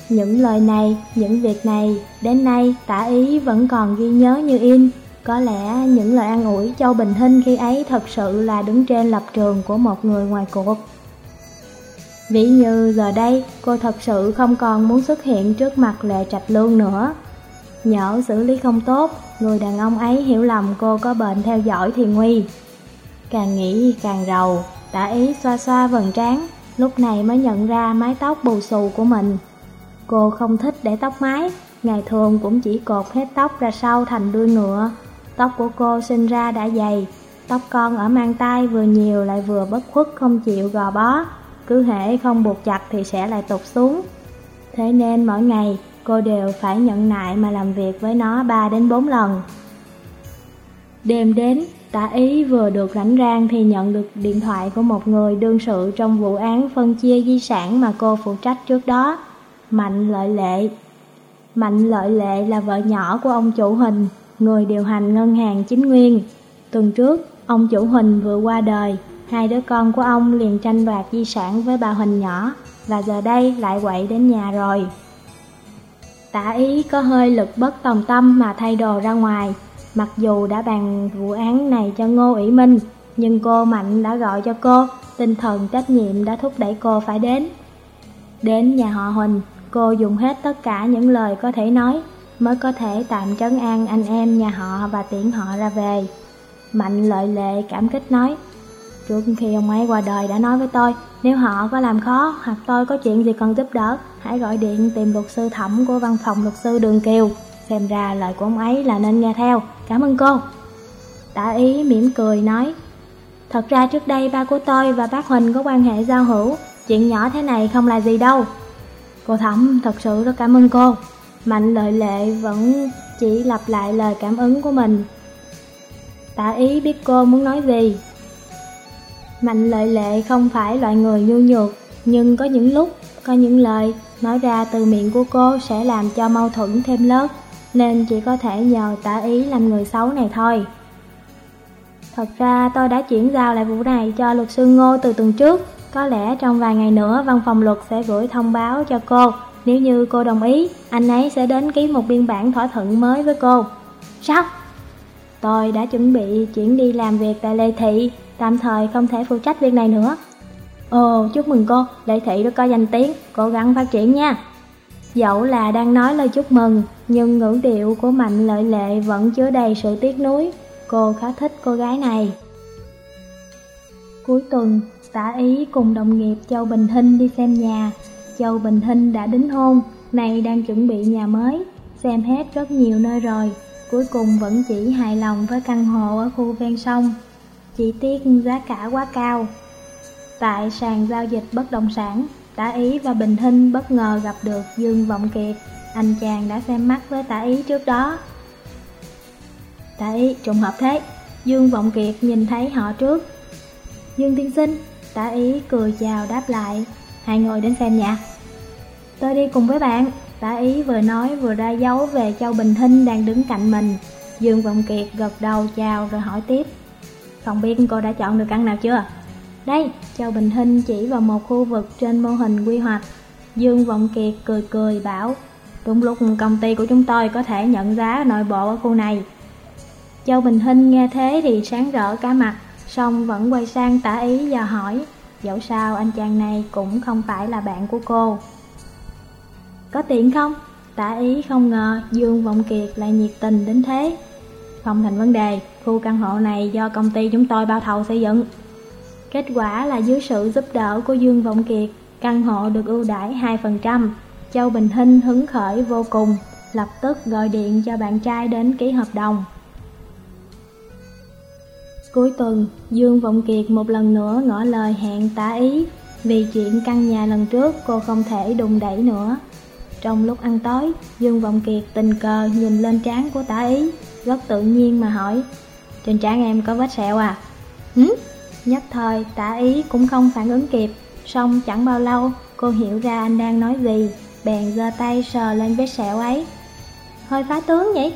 Những lời này, những việc này, đến nay tả ý vẫn còn ghi nhớ như in. Có lẽ những lời an ủi Châu Bình Hinh khi ấy thật sự là đứng trên lập trường của một người ngoài cuộc. Ví như giờ đây, cô thật sự không còn muốn xuất hiện trước mặt Lệ Trạch Lương nữa. Nhỡ xử lý không tốt, người đàn ông ấy hiểu lầm cô có bệnh theo dõi thì nguy. Càng nghĩ càng rầu, tả ý xoa xoa vầng trán, lúc này mới nhận ra mái tóc bù xù của mình. Cô không thích để tóc mái, ngày thường cũng chỉ cột hết tóc ra sau thành đuôi ngựa. Tóc của cô sinh ra đã dày, tóc con ở mang tay vừa nhiều lại vừa bất khuất không chịu gò bó, cứ hễ không buộc chặt thì sẽ lại tụt xuống. Thế nên mỗi ngày cô đều phải nhận nại mà làm việc với nó 3 đến 4 lần. Đêm đến, Tả ý vừa được rảnh rang thì nhận được điện thoại của một người đương sự trong vụ án phân chia di sản mà cô phụ trách trước đó, Mạnh Lợi Lệ. Mạnh Lợi Lệ là vợ nhỏ của ông chủ Huỳnh, người điều hành ngân hàng chính nguyên. Tuần trước, ông chủ Huỳnh vừa qua đời, hai đứa con của ông liền tranh đoạt di sản với bà Huỳnh nhỏ, và giờ đây lại quậy đến nhà rồi. Tả ý có hơi lực bất tòng tâm mà thay đồ ra ngoài, Mặc dù đã bàn vụ án này cho Ngô ủy Minh, nhưng cô Mạnh đã gọi cho cô, tinh thần trách nhiệm đã thúc đẩy cô phải đến. Đến nhà họ Huỳnh, cô dùng hết tất cả những lời có thể nói, mới có thể tạm trấn an anh em nhà họ và tiễn họ ra về. Mạnh lợi lệ cảm kích nói, Trước khi ông ấy qua đời đã nói với tôi, nếu họ có làm khó hoặc tôi có chuyện gì cần giúp đỡ, hãy gọi điện tìm luật sư thẩm của văn phòng luật sư Đường Kiều. Xem ra lời của ông ấy là nên nghe theo. Cảm ơn cô. Tả ý mỉm cười nói Thật ra trước đây ba của tôi và bác Huỳnh có quan hệ giao hữu Chuyện nhỏ thế này không là gì đâu. Cô Thẩm thật sự rất cảm ơn cô. Mạnh lợi lệ vẫn chỉ lặp lại lời cảm ứng của mình. Tả ý biết cô muốn nói gì. Mạnh lợi lệ không phải loại người nhu nhược Nhưng có những lúc, có những lời Nói ra từ miệng của cô sẽ làm cho mâu thuẫn thêm lớn nên chỉ có thể nhờ tả ý làm người xấu này thôi. Thật ra tôi đã chuyển giao lại vụ này cho luật sư Ngô từ tuần trước. Có lẽ trong vài ngày nữa văn phòng luật sẽ gửi thông báo cho cô. Nếu như cô đồng ý, anh ấy sẽ đến ký một biên bản thỏa thuận mới với cô. Sao? tôi đã chuẩn bị chuyển đi làm việc tại Lê Thị, tạm thời không thể phụ trách việc này nữa. Ồ, chúc mừng cô, lệ Thị đã có danh tiếng, cố gắng phát triển nha. Dẫu là đang nói lời chúc mừng, nhưng ngữ điệu của Mạnh Lợi Lệ vẫn chứa đầy sự tiếc nuối. Cô khá thích cô gái này. Cuối tuần, tả ý cùng đồng nghiệp Châu Bình Hinh đi xem nhà. Châu Bình Hinh đã đính hôn, nay đang chuẩn bị nhà mới, xem hết rất nhiều nơi rồi. Cuối cùng vẫn chỉ hài lòng với căn hộ ở khu ven sông. Chỉ tiếc giá cả quá cao. Tại sàn giao dịch bất động sản, Tả Ý và Bình Hinh bất ngờ gặp được Dương Vọng Kiệt. Anh chàng đã xem mắt với Tả Ý trước đó. Tả Ý trùng hợp thế, Dương Vọng Kiệt nhìn thấy họ trước. Dương Tiên Sinh, Tả Ý cười chào đáp lại, hai người đến xem nhà. Tôi đi cùng với bạn, Tả Ý vừa nói vừa ra dấu về Châu Bình Hinh đang đứng cạnh mình. Dương Vọng Kiệt gật đầu chào rồi hỏi tiếp. Không biết cô đã chọn được căn nào chưa? Đây, Châu Bình Hinh chỉ vào một khu vực trên mô hình quy hoạch. Dương Vọng Kiệt cười cười bảo, đúng lúc công ty của chúng tôi có thể nhận giá nội bộ ở khu này. Châu Bình Hinh nghe thế thì sáng rỡ cả mặt, xong vẫn quay sang tả ý và hỏi, dẫu sao anh chàng này cũng không phải là bạn của cô. Có tiện không? Tả ý không ngờ Dương Vọng Kiệt lại nhiệt tình đến thế. Không thành vấn đề, khu căn hộ này do công ty chúng tôi bao thầu xây dựng. Kết quả là dưới sự giúp đỡ của Dương Vọng Kiệt, căn hộ được ưu đãi 2%. Châu Bình Hinh hứng khởi vô cùng, lập tức gọi điện cho bạn trai đến ký hợp đồng. Cuối tuần, Dương Vọng Kiệt một lần nữa ngỏ lời hẹn tả ý, vì chuyện căn nhà lần trước cô không thể đùng đẩy nữa. Trong lúc ăn tối, Dương Vọng Kiệt tình cờ nhìn lên trán của tả ý, rất tự nhiên mà hỏi, trên trán em có vết sẹo à? Hứ? Nhất thời tả ý cũng không phản ứng kịp Xong chẳng bao lâu cô hiểu ra anh đang nói gì Bèn giơ tay sờ lên vết sẹo ấy Hơi phá tướng nhỉ?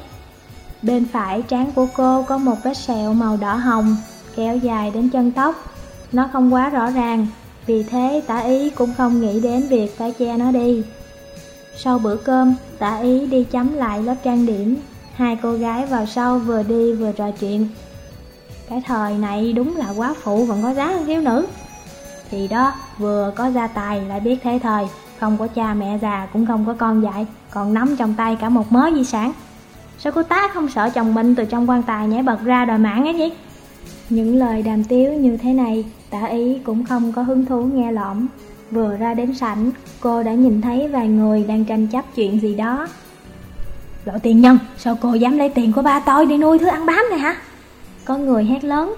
Bên phải trán của cô có một vết sẹo màu đỏ hồng Kéo dài đến chân tóc Nó không quá rõ ràng Vì thế tả ý cũng không nghĩ đến việc phải che nó đi Sau bữa cơm, tả ý đi chấm lại lớp trang điểm Hai cô gái vào sau vừa đi vừa trò chuyện. Cái thời này đúng là quá phụ vẫn có giá hơn thiếu nữ. Thì đó, vừa có gia tài lại biết thế thời Không có cha mẹ già cũng không có con dạy Còn nắm trong tay cả một mớ di sản. Sao cô tá không sợ chồng mình từ trong quan tài nhảy bật ra đòi mạng ấy nhỉ? Những lời đàm tiếu như thế này Tả ý cũng không có hứng thú nghe lõm. Vừa ra đến sảnh Cô đã nhìn thấy vài người đang tranh chấp chuyện gì đó. Lộ tiền nhân Sao cô dám lấy tiền của ba tôi đi nuôi thứ ăn bám này hả? có người hét lớn.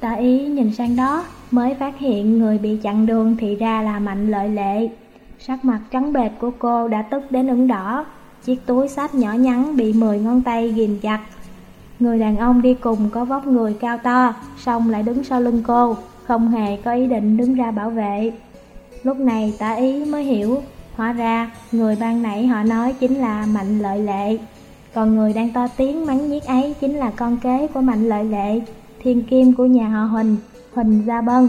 Tạ ý nhìn sang đó, mới phát hiện người bị chặn đường thì ra là mạnh lợi lệ. Sắc mặt trắng bệt của cô đã tức đến ửng đỏ, chiếc túi sách nhỏ nhắn bị 10 ngón tay ghim chặt. Người đàn ông đi cùng có vóc người cao to, xong lại đứng sau lưng cô, không hề có ý định đứng ra bảo vệ. Lúc này tả ý mới hiểu, hóa ra người ban nãy họ nói chính là Mạnh Lợi Lệ. Còn người đang to tiếng mắng nhiếc ấy chính là con kế của Mạnh Lợi Lệ, thiên kim của nhà họ Huỳnh, Huỳnh Gia Bân.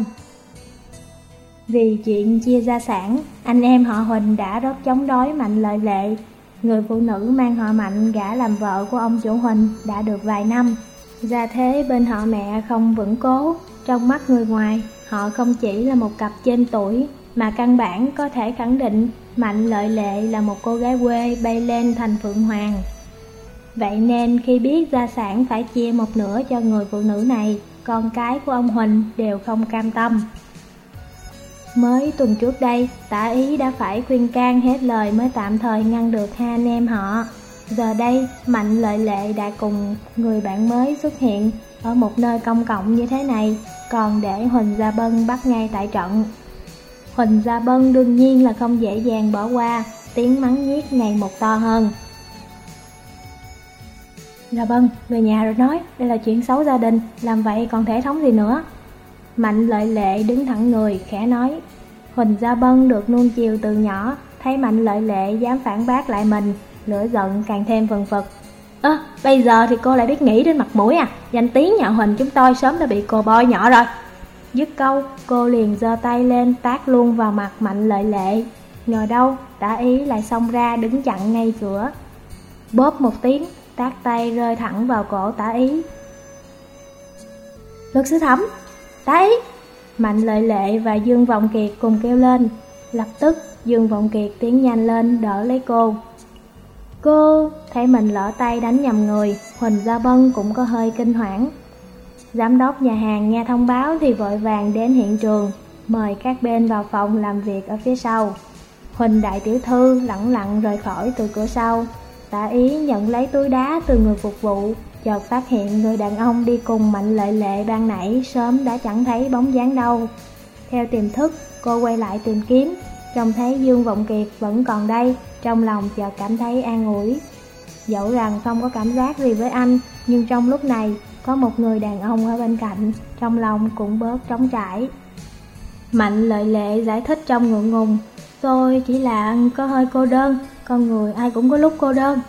Vì chuyện chia gia sản, anh em họ Huỳnh đã rất chống đối Mạnh Lợi Lệ. Người phụ nữ mang họ Mạnh gả làm vợ của ông chủ Huỳnh đã được vài năm. Gia thế bên họ mẹ không vững cố, trong mắt người ngoài, họ không chỉ là một cặp trên tuổi, mà căn bản có thể khẳng định Mạnh Lợi Lệ là một cô gái quê bay lên thành Phượng Hoàng. Vậy nên khi biết gia sản phải chia một nửa cho người phụ nữ này, con cái của ông Huỳnh đều không cam tâm. Mới tuần trước đây, tả ý đã phải khuyên can hết lời mới tạm thời ngăn được hai anh em họ. Giờ đây, Mạnh Lợi Lệ đã cùng người bạn mới xuất hiện ở một nơi công cộng như thế này, còn để Huỳnh Gia Bân bắt ngay tại trận. Huỳnh Gia Bân đương nhiên là không dễ dàng bỏ qua, tiếng mắng nhiếc ngày một to hơn. Gia Bân, về nhà rồi nói, đây là chuyện xấu gia đình, làm vậy còn thể thống gì nữa. Mạnh lợi lệ đứng thẳng người, khẽ nói. Huỳnh Gia Bân được nuông chiều từ nhỏ, thấy Mạnh lợi lệ dám phản bác lại mình, lửa giận càng thêm phần phật. Ơ, bây giờ thì cô lại biết nghĩ đến mặt mũi à, danh tiếng nhà Huỳnh chúng tôi sớm đã bị cô bôi nhỏ rồi. Dứt câu, cô liền giơ tay lên tát luôn vào mặt Mạnh lợi lệ. Ngờ đâu, tả ý lại xông ra đứng chặn ngay cửa. Bóp một tiếng, tát tay rơi thẳng vào cổ tả ý. Luật sư thẩm, tả ý! Mạnh lợi lệ và Dương Vọng Kiệt cùng kêu lên. Lập tức Dương Vọng Kiệt tiến nhanh lên đỡ lấy cô. Cô thấy mình lỡ tay đánh nhầm người, Huỳnh Gia Bân cũng có hơi kinh hoảng. Giám đốc nhà hàng nghe thông báo thì vội vàng đến hiện trường, mời các bên vào phòng làm việc ở phía sau. Huỳnh đại tiểu thư lặng lặng rời khỏi từ cửa sau, tả ý nhận lấy túi đá từ người phục vụ, chợt phát hiện người đàn ông đi cùng mạnh lợi lệ ban nãy sớm đã chẳng thấy bóng dáng đâu. Theo tiềm thức, cô quay lại tìm kiếm, trông thấy Dương Vọng Kiệt vẫn còn đây, trong lòng chợt cảm thấy an ủi. Dẫu rằng không có cảm giác gì với anh, nhưng trong lúc này có một người đàn ông ở bên cạnh, trong lòng cũng bớt trống trải. Mạnh lợi lệ giải thích trong ngượng ngùng, tôi chỉ là có hơi cô đơn, con người ai cũng có lúc cô đơn.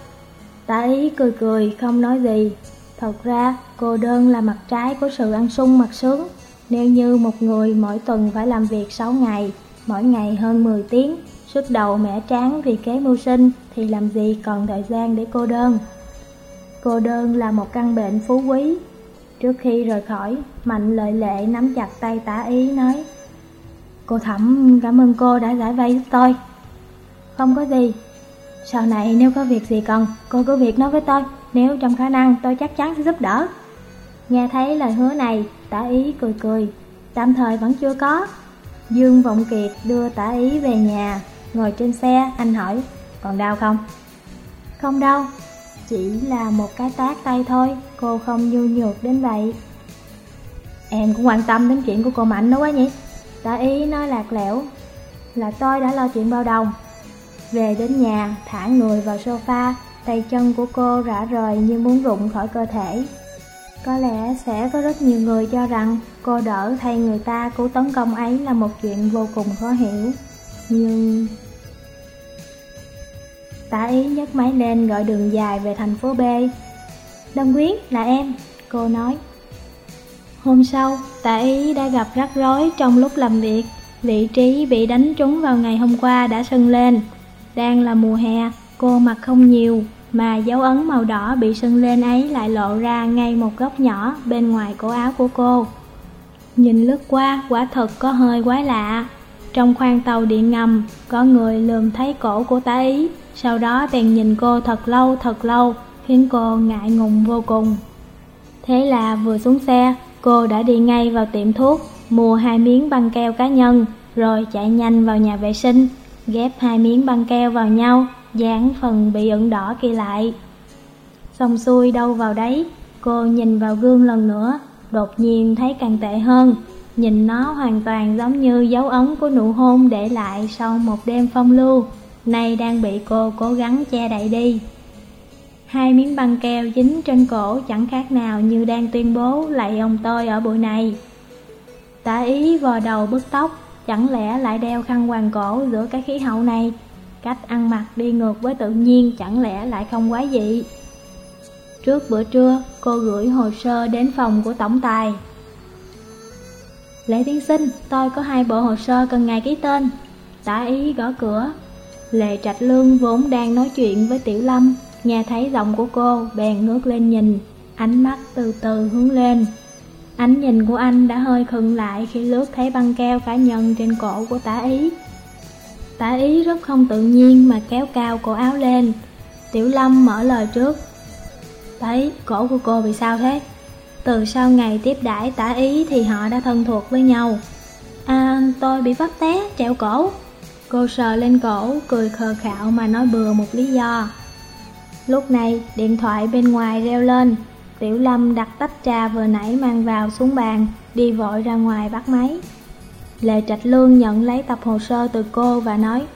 Tả ý cười cười, không nói gì. Thật ra, cô đơn là mặt trái của sự ăn sung mặc sướng. Nếu như một người mỗi tuần phải làm việc 6 ngày, mỗi ngày hơn 10 tiếng, sức đầu mẻ tráng vì kế mưu sinh thì làm gì còn thời gian để cô đơn. Cô đơn là một căn bệnh phú quý. Trước khi rời khỏi, Mạnh lợi lệ nắm chặt tay tả ý nói Cô Thẩm cảm ơn cô đã giải vây giúp tôi. Không có gì. Sau này nếu có việc gì cần, cô cứ việc nói với tôi. Nếu trong khả năng tôi chắc chắn sẽ giúp đỡ. Nghe thấy lời hứa này, tả ý cười cười. Tạm thời vẫn chưa có. Dương Vọng Kiệt đưa tả ý về nhà. Ngồi trên xe, anh hỏi, còn đau không? Không đau, chỉ là một cái tác tay thôi, cô không nhu nhược đến vậy. Em cũng quan tâm đến chuyện của cô Mạnh đó quá nhỉ? Tả ý nói lạc lẽo, là tôi đã lo chuyện bao đồng. Về đến nhà, thả người vào sofa, tay chân của cô rã rời như muốn rụng khỏi cơ thể. Có lẽ sẽ có rất nhiều người cho rằng cô đỡ thay người ta cứu tấn công ấy là một chuyện vô cùng khó hiểu. Nhưng... Tả ý nhấc máy lên gọi đường dài về thành phố B. Đông Quyến, là em, cô nói. Hôm sau, tạ ý đã gặp rắc rối trong lúc làm việc. Vị trí bị đánh trúng vào ngày hôm qua đã sưng lên. Đang là mùa hè, cô mặc không nhiều, mà dấu ấn màu đỏ bị sưng lên ấy lại lộ ra ngay một góc nhỏ bên ngoài cổ áo của cô. Nhìn lướt qua, quả thật có hơi quái lạ. Trong khoang tàu điện ngầm, có người lườm thấy cổ của tá ý, sau đó bèn nhìn cô thật lâu thật lâu, khiến cô ngại ngùng vô cùng. Thế là vừa xuống xe, cô đã đi ngay vào tiệm thuốc, mua hai miếng băng keo cá nhân, rồi chạy nhanh vào nhà vệ sinh, ghép hai miếng băng keo vào nhau, dán phần bị ửng đỏ kia lại. Xong xuôi đâu vào đấy, cô nhìn vào gương lần nữa, đột nhiên thấy càng tệ hơn. Nhìn nó hoàn toàn giống như dấu ấn của nụ hôn để lại sau một đêm phong lưu, nay đang bị cô cố gắng che đậy đi. Hai miếng băng keo dính trên cổ chẳng khác nào như đang tuyên bố lại ông tôi ở buổi này. Tả ý vò đầu bứt tóc, chẳng lẽ lại đeo khăn hoàng cổ giữa cái khí hậu này? Cách ăn mặc đi ngược với tự nhiên chẳng lẽ lại không quá dị? Trước bữa trưa, cô gửi hồ sơ đến phòng của tổng tài. Lệ tiên sinh, tôi có hai bộ hồ sơ cần ngài ký tên. Tả ý gõ cửa. Lệ Trạch Lương vốn đang nói chuyện với Tiểu Lâm, nghe thấy giọng của cô, bèn ngước lên nhìn, ánh mắt từ từ hướng lên. Ánh nhìn của anh đã hơi khựng lại khi lướt thấy băng keo cá nhân trên cổ của tả ý. Tả ý rất không tự nhiên mà kéo cao cổ áo lên. Tiểu Lâm mở lời trước. Thấy cổ của cô bị sao thế? Từ sau ngày tiếp đãi tả ý thì họ đã thân thuộc với nhau. À, tôi bị vấp té, trẹo cổ. Cô sờ lên cổ, cười khờ khạo mà nói bừa một lý do. Lúc này, điện thoại bên ngoài reo lên. Tiểu Lâm đặt tách trà vừa nãy mang vào xuống bàn, đi vội ra ngoài bắt máy. Lệ Trạch Lương nhận lấy tập hồ sơ từ cô và nói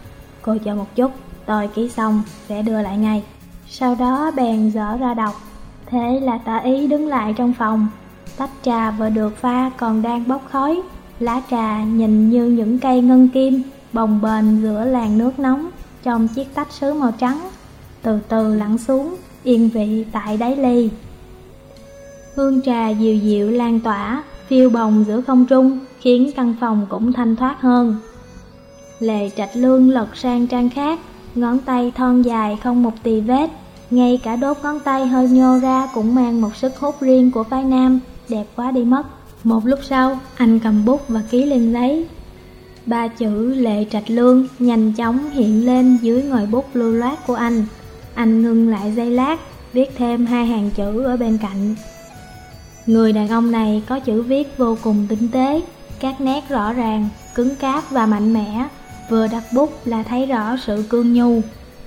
Cô chờ một chút, tôi ký xong, sẽ đưa lại ngay. Sau đó bèn dở ra đọc Thế là tả ý đứng lại trong phòng. Tách trà vừa được pha còn đang bốc khói. Lá trà nhìn như những cây ngân kim, Bồng bềnh giữa làn nước nóng Trong chiếc tách sứ màu trắng. Từ từ lặn xuống, Yên vị tại đáy ly. Hương trà dịu dịu lan tỏa, Phiêu bồng giữa không trung, Khiến căn phòng cũng thanh thoát hơn. Lệ trạch lương lật sang trang khác, Ngón tay thon dài không một tì vết ngay cả đốt ngón tay hơi nhô ra cũng mang một sức hút riêng của phái nam, đẹp quá đi mất. Một lúc sau, anh cầm bút và ký lên giấy. Ba chữ lệ trạch lương nhanh chóng hiện lên dưới ngòi bút lưu loát của anh. Anh ngưng lại giây lát, viết thêm hai hàng chữ ở bên cạnh. Người đàn ông này có chữ viết vô cùng tinh tế, các nét rõ ràng, cứng cáp và mạnh mẽ. Vừa đặt bút là thấy rõ sự cương nhu,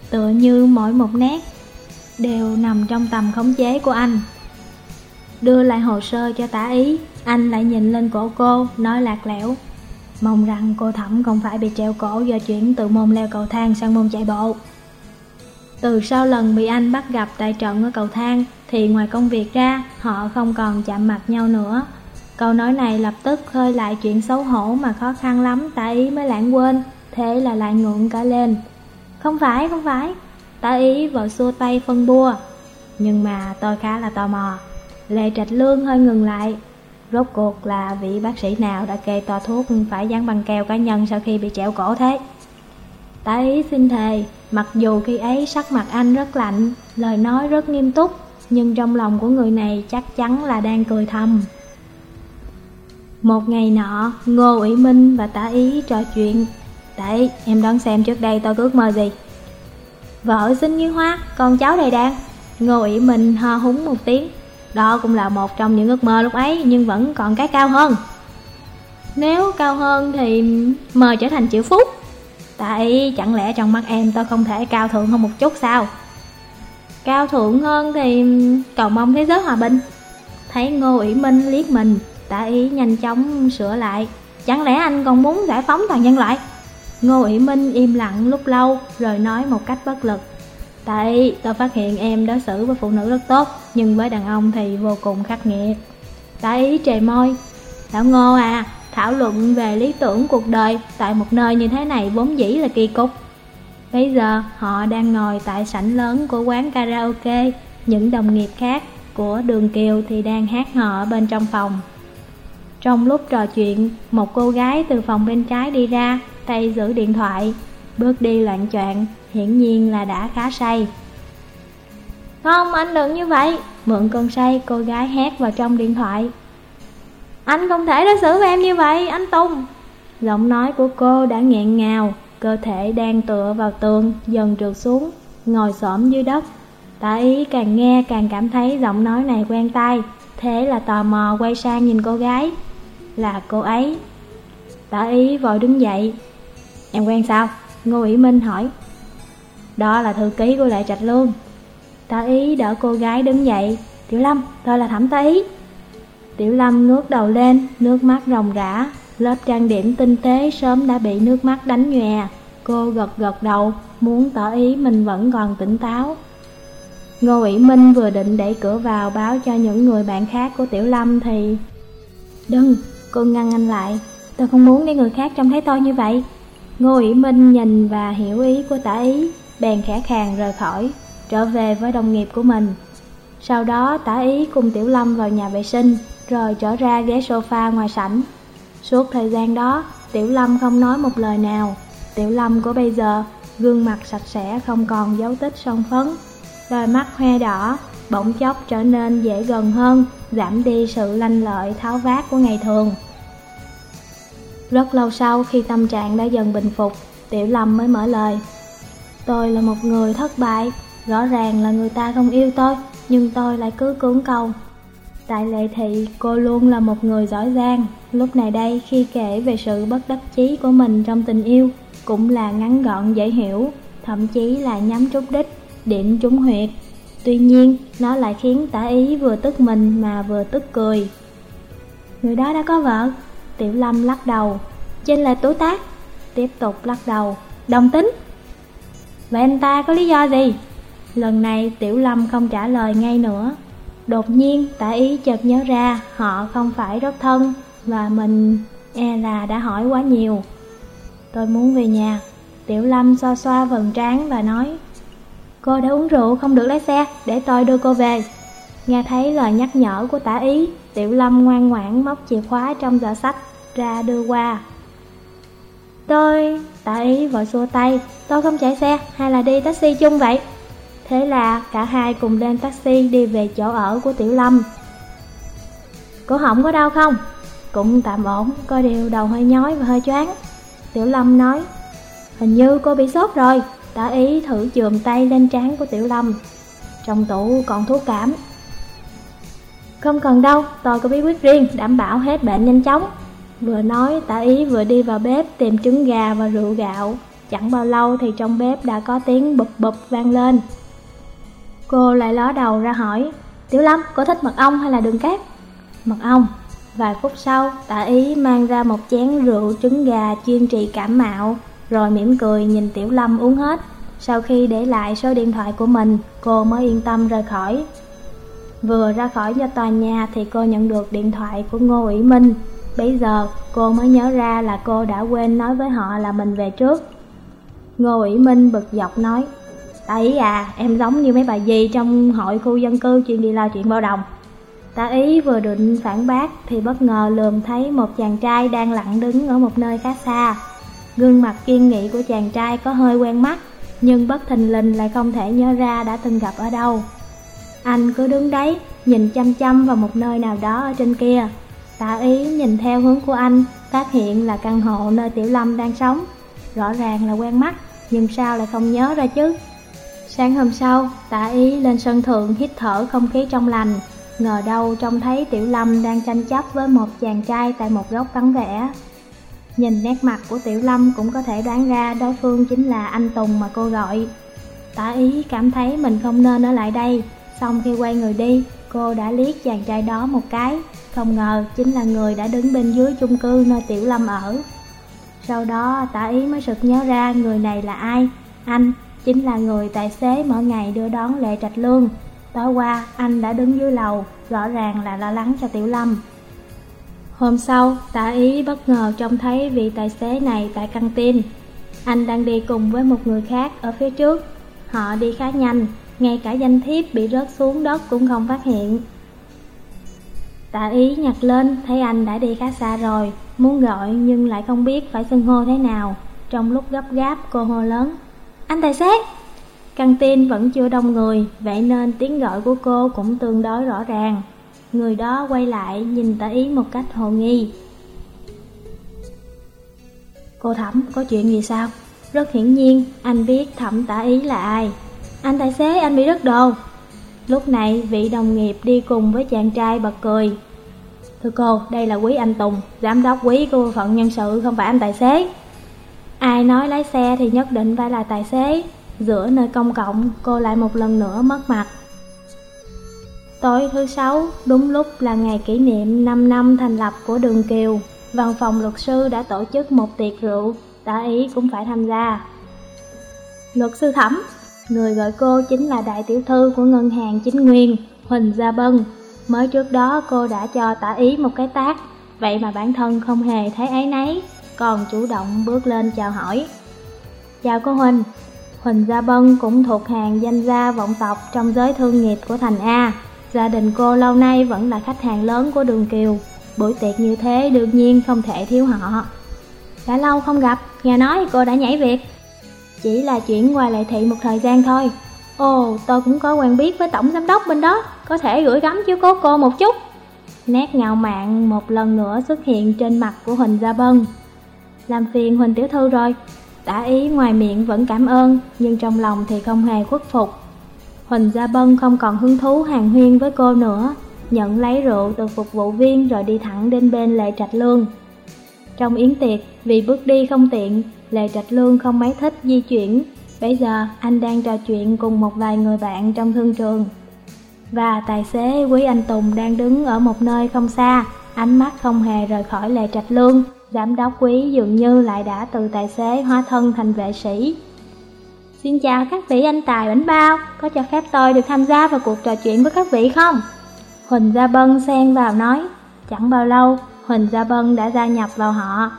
tựa như mỗi một nét đều nằm trong tầm khống chế của anh. Đưa lại hồ sơ cho tả ý, anh lại nhìn lên cổ cô, nói lạc lẽo. Mong rằng cô Thẩm không phải bị treo cổ do chuyển từ môn leo cầu thang sang môn chạy bộ. Từ sau lần bị anh bắt gặp tại trận ở cầu thang thì ngoài công việc ra họ không còn chạm mặt nhau nữa. Câu nói này lập tức khơi lại chuyện xấu hổ mà khó khăn lắm tả ý mới lãng quên, thế là lại ngượng cả lên. Không phải, không phải, Tá ý vội xua tay phân bua. Nhưng mà tôi khá là tò mò. Lệ Trạch Lương hơi ngừng lại. Rốt cuộc là vị bác sĩ nào đã kê tòa thuốc phải dán băng keo cá nhân sau khi bị trẹo cổ thế? Tá ý xin thề, mặc dù khi ấy sắc mặt anh rất lạnh, lời nói rất nghiêm túc, nhưng trong lòng của người này chắc chắn là đang cười thầm. Một ngày nọ, Ngô ủy Minh và Tả Ý trò chuyện. Đấy, em đoán xem trước đây tôi ước mơ gì? Vợ xinh như hoa, con cháu đầy đàn. Ngô ỉ Minh ho húng một tiếng. Đó cũng là một trong những ước mơ lúc ấy, nhưng vẫn còn cái cao hơn. Nếu cao hơn thì mời trở thành triệu phúc. Tại chẳng lẽ trong mắt em tôi không thể cao thượng hơn một chút sao? Cao thượng hơn thì cầu mong thế giới hòa bình. Thấy Ngô ỉ Minh liếc mình, tạ ý nhanh chóng sửa lại. Chẳng lẽ anh còn muốn giải phóng toàn nhân loại? Ngô ủy Minh im lặng lúc lâu rồi nói một cách bất lực. Tại tôi phát hiện em đối xử với phụ nữ rất tốt, nhưng với đàn ông thì vô cùng khắc nghiệt. Tại trề môi. Lão Ngô à, thảo luận về lý tưởng cuộc đời tại một nơi như thế này vốn dĩ là kỳ cục. Bây giờ họ đang ngồi tại sảnh lớn của quán karaoke, những đồng nghiệp khác của Đường Kiều thì đang hát hò bên trong phòng. Trong lúc trò chuyện, một cô gái từ phòng bên trái đi ra, tay giữ điện thoại, bước đi loạn choạng, hiển nhiên là đã khá say. Không, anh đừng như vậy, mượn cơn say cô gái hét vào trong điện thoại. Anh không thể đối xử với em như vậy, anh Tùng. Giọng nói của cô đã nghẹn ngào, cơ thể đang tựa vào tường, dần trượt xuống, ngồi xổm dưới đất. Tả ý càng nghe càng cảm thấy giọng nói này quen tai, thế là tò mò quay sang nhìn cô gái. Là cô ấy. Tả ý vội đứng dậy. Em quen sao? Ngô Ủy Minh hỏi. Đó là thư ký của Lệ Trạch Lương. Tả ý đỡ cô gái đứng dậy. Tiểu Lâm, tôi là Thẩm Tá Ý. Tiểu Lâm ngước đầu lên, nước mắt ròng rã, lớp trang điểm tinh tế sớm đã bị nước mắt đánh nhòe. Cô gật gật đầu, muốn tỏ ý mình vẫn còn tỉnh táo. Ngô ủy Minh vừa định đẩy cửa vào báo cho những người bạn khác của Tiểu Lâm thì... Đừng, cô ngăn anh lại, tôi không muốn để người khác trông thấy tôi như vậy. Ngô ủy Minh nhìn và hiểu ý của tả ý, bèn khẽ khàng rời khỏi, trở về với đồng nghiệp của mình. Sau đó tả ý cùng Tiểu Lâm vào nhà vệ sinh, rồi trở ra ghế sofa ngoài sảnh. Suốt thời gian đó, Tiểu Lâm không nói một lời nào. Tiểu Lâm của bây giờ, gương mặt sạch sẽ không còn dấu tích son phấn. Đôi mắt hoe đỏ, bỗng chốc trở nên dễ gần hơn, giảm đi sự lanh lợi tháo vát của ngày thường. Rất lâu sau khi tâm trạng đã dần bình phục, Tiểu Lâm mới mở lời. Tôi là một người thất bại, rõ ràng là người ta không yêu tôi, nhưng tôi lại cứ cưỡng cầu. Tại Lệ Thị, cô luôn là một người giỏi giang. Lúc này đây, khi kể về sự bất đắc chí của mình trong tình yêu, cũng là ngắn gọn dễ hiểu, thậm chí là nhắm trúng đích, điểm trúng huyệt. Tuy nhiên, nó lại khiến tả ý vừa tức mình mà vừa tức cười. Người đó đã có vợ. Tiểu Lâm lắc đầu. Trên là đối tác. Tiếp tục lắc đầu. Đồng tính. Vậy anh ta có lý do gì? Lần này Tiểu Lâm không trả lời ngay nữa Đột nhiên, tả ý chợt nhớ ra họ không phải rất thân Và mình e là đã hỏi quá nhiều Tôi muốn về nhà Tiểu Lâm xoa xoa vần trán và nói, Cô đã uống rượu không được lái xe, Để tôi đưa cô về Nghe thấy lời nhắc nhở của tả ý Tiểu Lâm ngoan ngoãn móc chìa khóa trong giỏ sách ra đưa qua Tôi... Tạ ý vội xua tay Tôi không chạy xe hay là đi taxi chung vậy Thế là cả hai cùng lên taxi đi về chỗ ở của Tiểu Lâm. Cổ họng có đau không? Cũng tạm ổn, có điều đầu hơi nhói và hơi choáng. Tiểu Lâm nói, hình như cô bị sốt rồi. Tạ ý thử chườm tay lên trán của Tiểu Lâm. Trong tủ còn thuốc cảm. Không cần đâu, tôi có bí quyết riêng, đảm bảo hết bệnh nhanh chóng. Vừa nói, tả ý vừa đi vào bếp tìm trứng gà và rượu gạo. Chẳng bao lâu thì trong bếp đã có tiếng bụp bụp vang lên. Cô lại ló đầu ra hỏi, Tiểu Lâm, cô thích mật ong hay là đường cát? Mật ong. Vài phút sau, tả ý mang ra một chén rượu trứng gà chuyên trị cảm mạo, rồi mỉm cười nhìn Tiểu Lâm uống hết. Sau khi để lại số điện thoại của mình, cô mới yên tâm rời khỏi. Vừa ra khỏi nhà tòa nhà thì cô nhận được điện thoại của Ngô Ủy Minh. Bây giờ cô mới nhớ ra là cô đã quên nói với họ là mình về trước. Ngô Ủy Minh bực dọc nói, Tạ ý à, em giống như mấy bà dì trong hội khu dân cư chuyện đi lo chuyện bao đồng. Tạ ý vừa định phản bác thì bất ngờ lườm thấy một chàng trai đang lặng đứng ở một nơi khá xa. Gương mặt kiên nghị của chàng trai có hơi quen mắt, nhưng bất thình lình lại không thể nhớ ra đã từng gặp ở đâu. Anh cứ đứng đấy, nhìn chăm chăm vào một nơi nào đó ở trên kia. Tạ ý nhìn theo hướng của anh, phát hiện là căn hộ nơi Tiểu Lâm đang sống. Rõ ràng là quen mắt, nhưng sao lại không nhớ ra chứ? Sáng hôm sau, tạ ý lên sân thượng hít thở không khí trong lành. Ngờ đâu trông thấy Tiểu Lâm đang tranh chấp với một chàng trai tại một góc vắng vẻ. Nhìn nét mặt của Tiểu Lâm cũng có thể đoán ra đối phương chính là anh Tùng mà cô gọi. Tả ý cảm thấy mình không nên ở lại đây, xong khi quay người đi, cô đã liếc chàng trai đó một cái, không ngờ chính là người đã đứng bên dưới chung cư nơi Tiểu Lâm ở. Sau đó tả ý mới sực nhớ ra người này là ai, anh, chính là người tài xế mỗi ngày đưa đón Lệ Trạch Lương. Tối qua anh đã đứng dưới lầu, rõ ràng là lo lắng cho Tiểu Lâm. Hôm sau, tả ý bất ngờ trông thấy vị tài xế này tại căng tin. Anh đang đi cùng với một người khác ở phía trước. Họ đi khá nhanh, ngay cả danh thiếp bị rớt xuống đất cũng không phát hiện. Tạ ý nhặt lên, thấy anh đã đi khá xa rồi, muốn gọi nhưng lại không biết phải xưng hô thế nào. Trong lúc gấp gáp, cô hô lớn. Anh tài xế! Căng tin vẫn chưa đông người, vậy nên tiếng gọi của cô cũng tương đối rõ ràng. Người đó quay lại nhìn tả ý một cách hồ nghi Cô Thẩm có chuyện gì sao? Rất hiển nhiên anh biết Thẩm tả ý là ai anh tài xế anh bị rớt đồ. Lúc này vị đồng nghiệp đi cùng với chàng trai bật cười. Thưa cô, đây là quý anh Tùng, giám đốc quý của bộ phận nhân sự không phải anh tài xế. Ai nói lái xe thì nhất định phải là tài xế. Giữa nơi công cộng, cô lại một lần nữa mất mặt. Tối thứ sáu, đúng lúc là ngày kỷ niệm 5 năm thành lập của Đường Kiều, văn phòng luật sư đã tổ chức một tiệc rượu, tả ý cũng phải tham gia. Luật sư Thẩm, người gọi cô chính là đại tiểu thư của ngân hàng chính nguyên, Huỳnh Gia Bân. Mới trước đó cô đã cho tả ý một cái tác, vậy mà bản thân không hề thấy ấy nấy, còn chủ động bước lên chào hỏi. Chào cô Huỳnh, Huỳnh Gia Bân cũng thuộc hàng danh gia vọng tộc trong giới thương nghiệp của thành A. Gia đình cô lâu nay vẫn là khách hàng lớn của Đường Kiều Buổi tiệc như thế đương nhiên không thể thiếu họ Đã lâu không gặp, nghe nói cô đã nhảy việc chỉ là chuyển qua lại thị một thời gian thôi. Ồ, tôi cũng có quen biết với tổng giám đốc bên đó Có thể gửi gắm chiếu cố cô một chút. Nét ngạo mạn một lần nữa xuất hiện trên mặt của Huỳnh Gia Bân. Làm phiền Huỳnh Tiểu Thư rồi. Tả ý ngoài miệng vẫn cảm ơn Nhưng trong lòng thì không hề khuất phục. Huỳnh Gia Bân không còn hứng thú hàng huyên với cô nữa, nhận lấy rượu từ phục vụ viên rồi đi thẳng đến bên Lệ Trạch Lương. Trong yến tiệc, vì bước đi không tiện, Lệ Trạch Lương không mấy thích di chuyển. Bây giờ, anh đang trò chuyện cùng một vài người bạn trong thương trường. Và tài xế Quý Anh Tùng đang đứng ở một nơi không xa, ánh mắt không hề rời khỏi Lệ Trạch Lương. Giám đốc Quý dường như lại đã từ tài xế hóa thân thành vệ sĩ, Xin chào các vị anh tài bánh bao, có cho phép tôi được tham gia vào cuộc trò chuyện với các vị không? Huỳnh Gia Bân xen vào nói, chẳng bao lâu, Huỳnh Gia Bân đã gia nhập vào họ.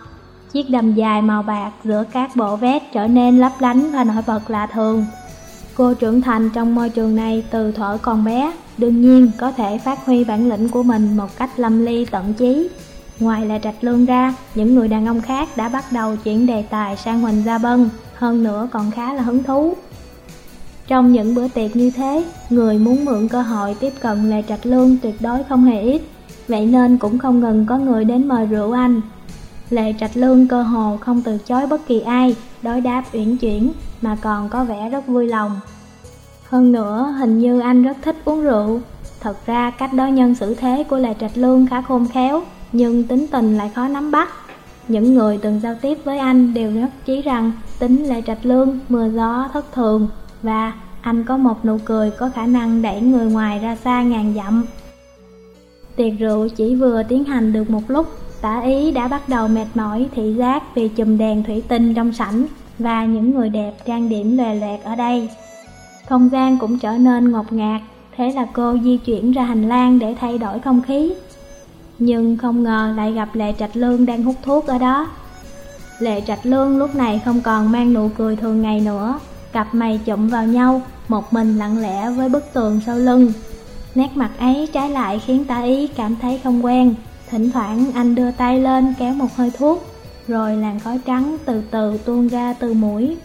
Chiếc đầm dài màu bạc giữa các bộ vest trở nên lấp lánh và nổi bật lạ thường. Cô trưởng thành trong môi trường này từ thuở còn bé, đương nhiên có thể phát huy bản lĩnh của mình một cách lâm ly tận chí. Ngoài là trạch lương ra, những người đàn ông khác đã bắt đầu chuyển đề tài sang Huỳnh Gia Bân, hơn nữa còn khá là hứng thú. Trong những bữa tiệc như thế, người muốn mượn cơ hội tiếp cận Lê Trạch Lương tuyệt đối không hề ít, vậy nên cũng không ngừng có người đến mời rượu anh. Lệ Trạch Lương cơ hồ không từ chối bất kỳ ai, đối đáp uyển chuyển mà còn có vẻ rất vui lòng. Hơn nữa, hình như anh rất thích uống rượu. Thật ra cách đối nhân xử thế của Lệ Trạch Lương khá khôn khéo, nhưng tính tình lại khó nắm bắt. Những người từng giao tiếp với anh đều nhất trí rằng tính Lệ Trạch Lương mưa gió thất thường và anh có một nụ cười có khả năng đẩy người ngoài ra xa ngàn dặm. Tiệc rượu chỉ vừa tiến hành được một lúc, tả ý đã bắt đầu mệt mỏi thị giác vì chùm đèn thủy tinh trong sảnh và những người đẹp trang điểm lòe loẹt ở đây. Không gian cũng trở nên ngột ngạt, thế là cô di chuyển ra hành lang để thay đổi không khí. Nhưng không ngờ lại gặp Lệ Trạch Lương đang hút thuốc ở đó. Lệ Trạch Lương lúc này không còn mang nụ cười thường ngày nữa, cặp mày chụm vào nhau, một mình lặng lẽ với bức tường sau lưng. Nét mặt ấy trái lại khiến ta ý cảm thấy không quen, thỉnh thoảng anh đưa tay lên kéo một hơi thuốc, rồi làn khói trắng từ từ tuôn ra từ mũi.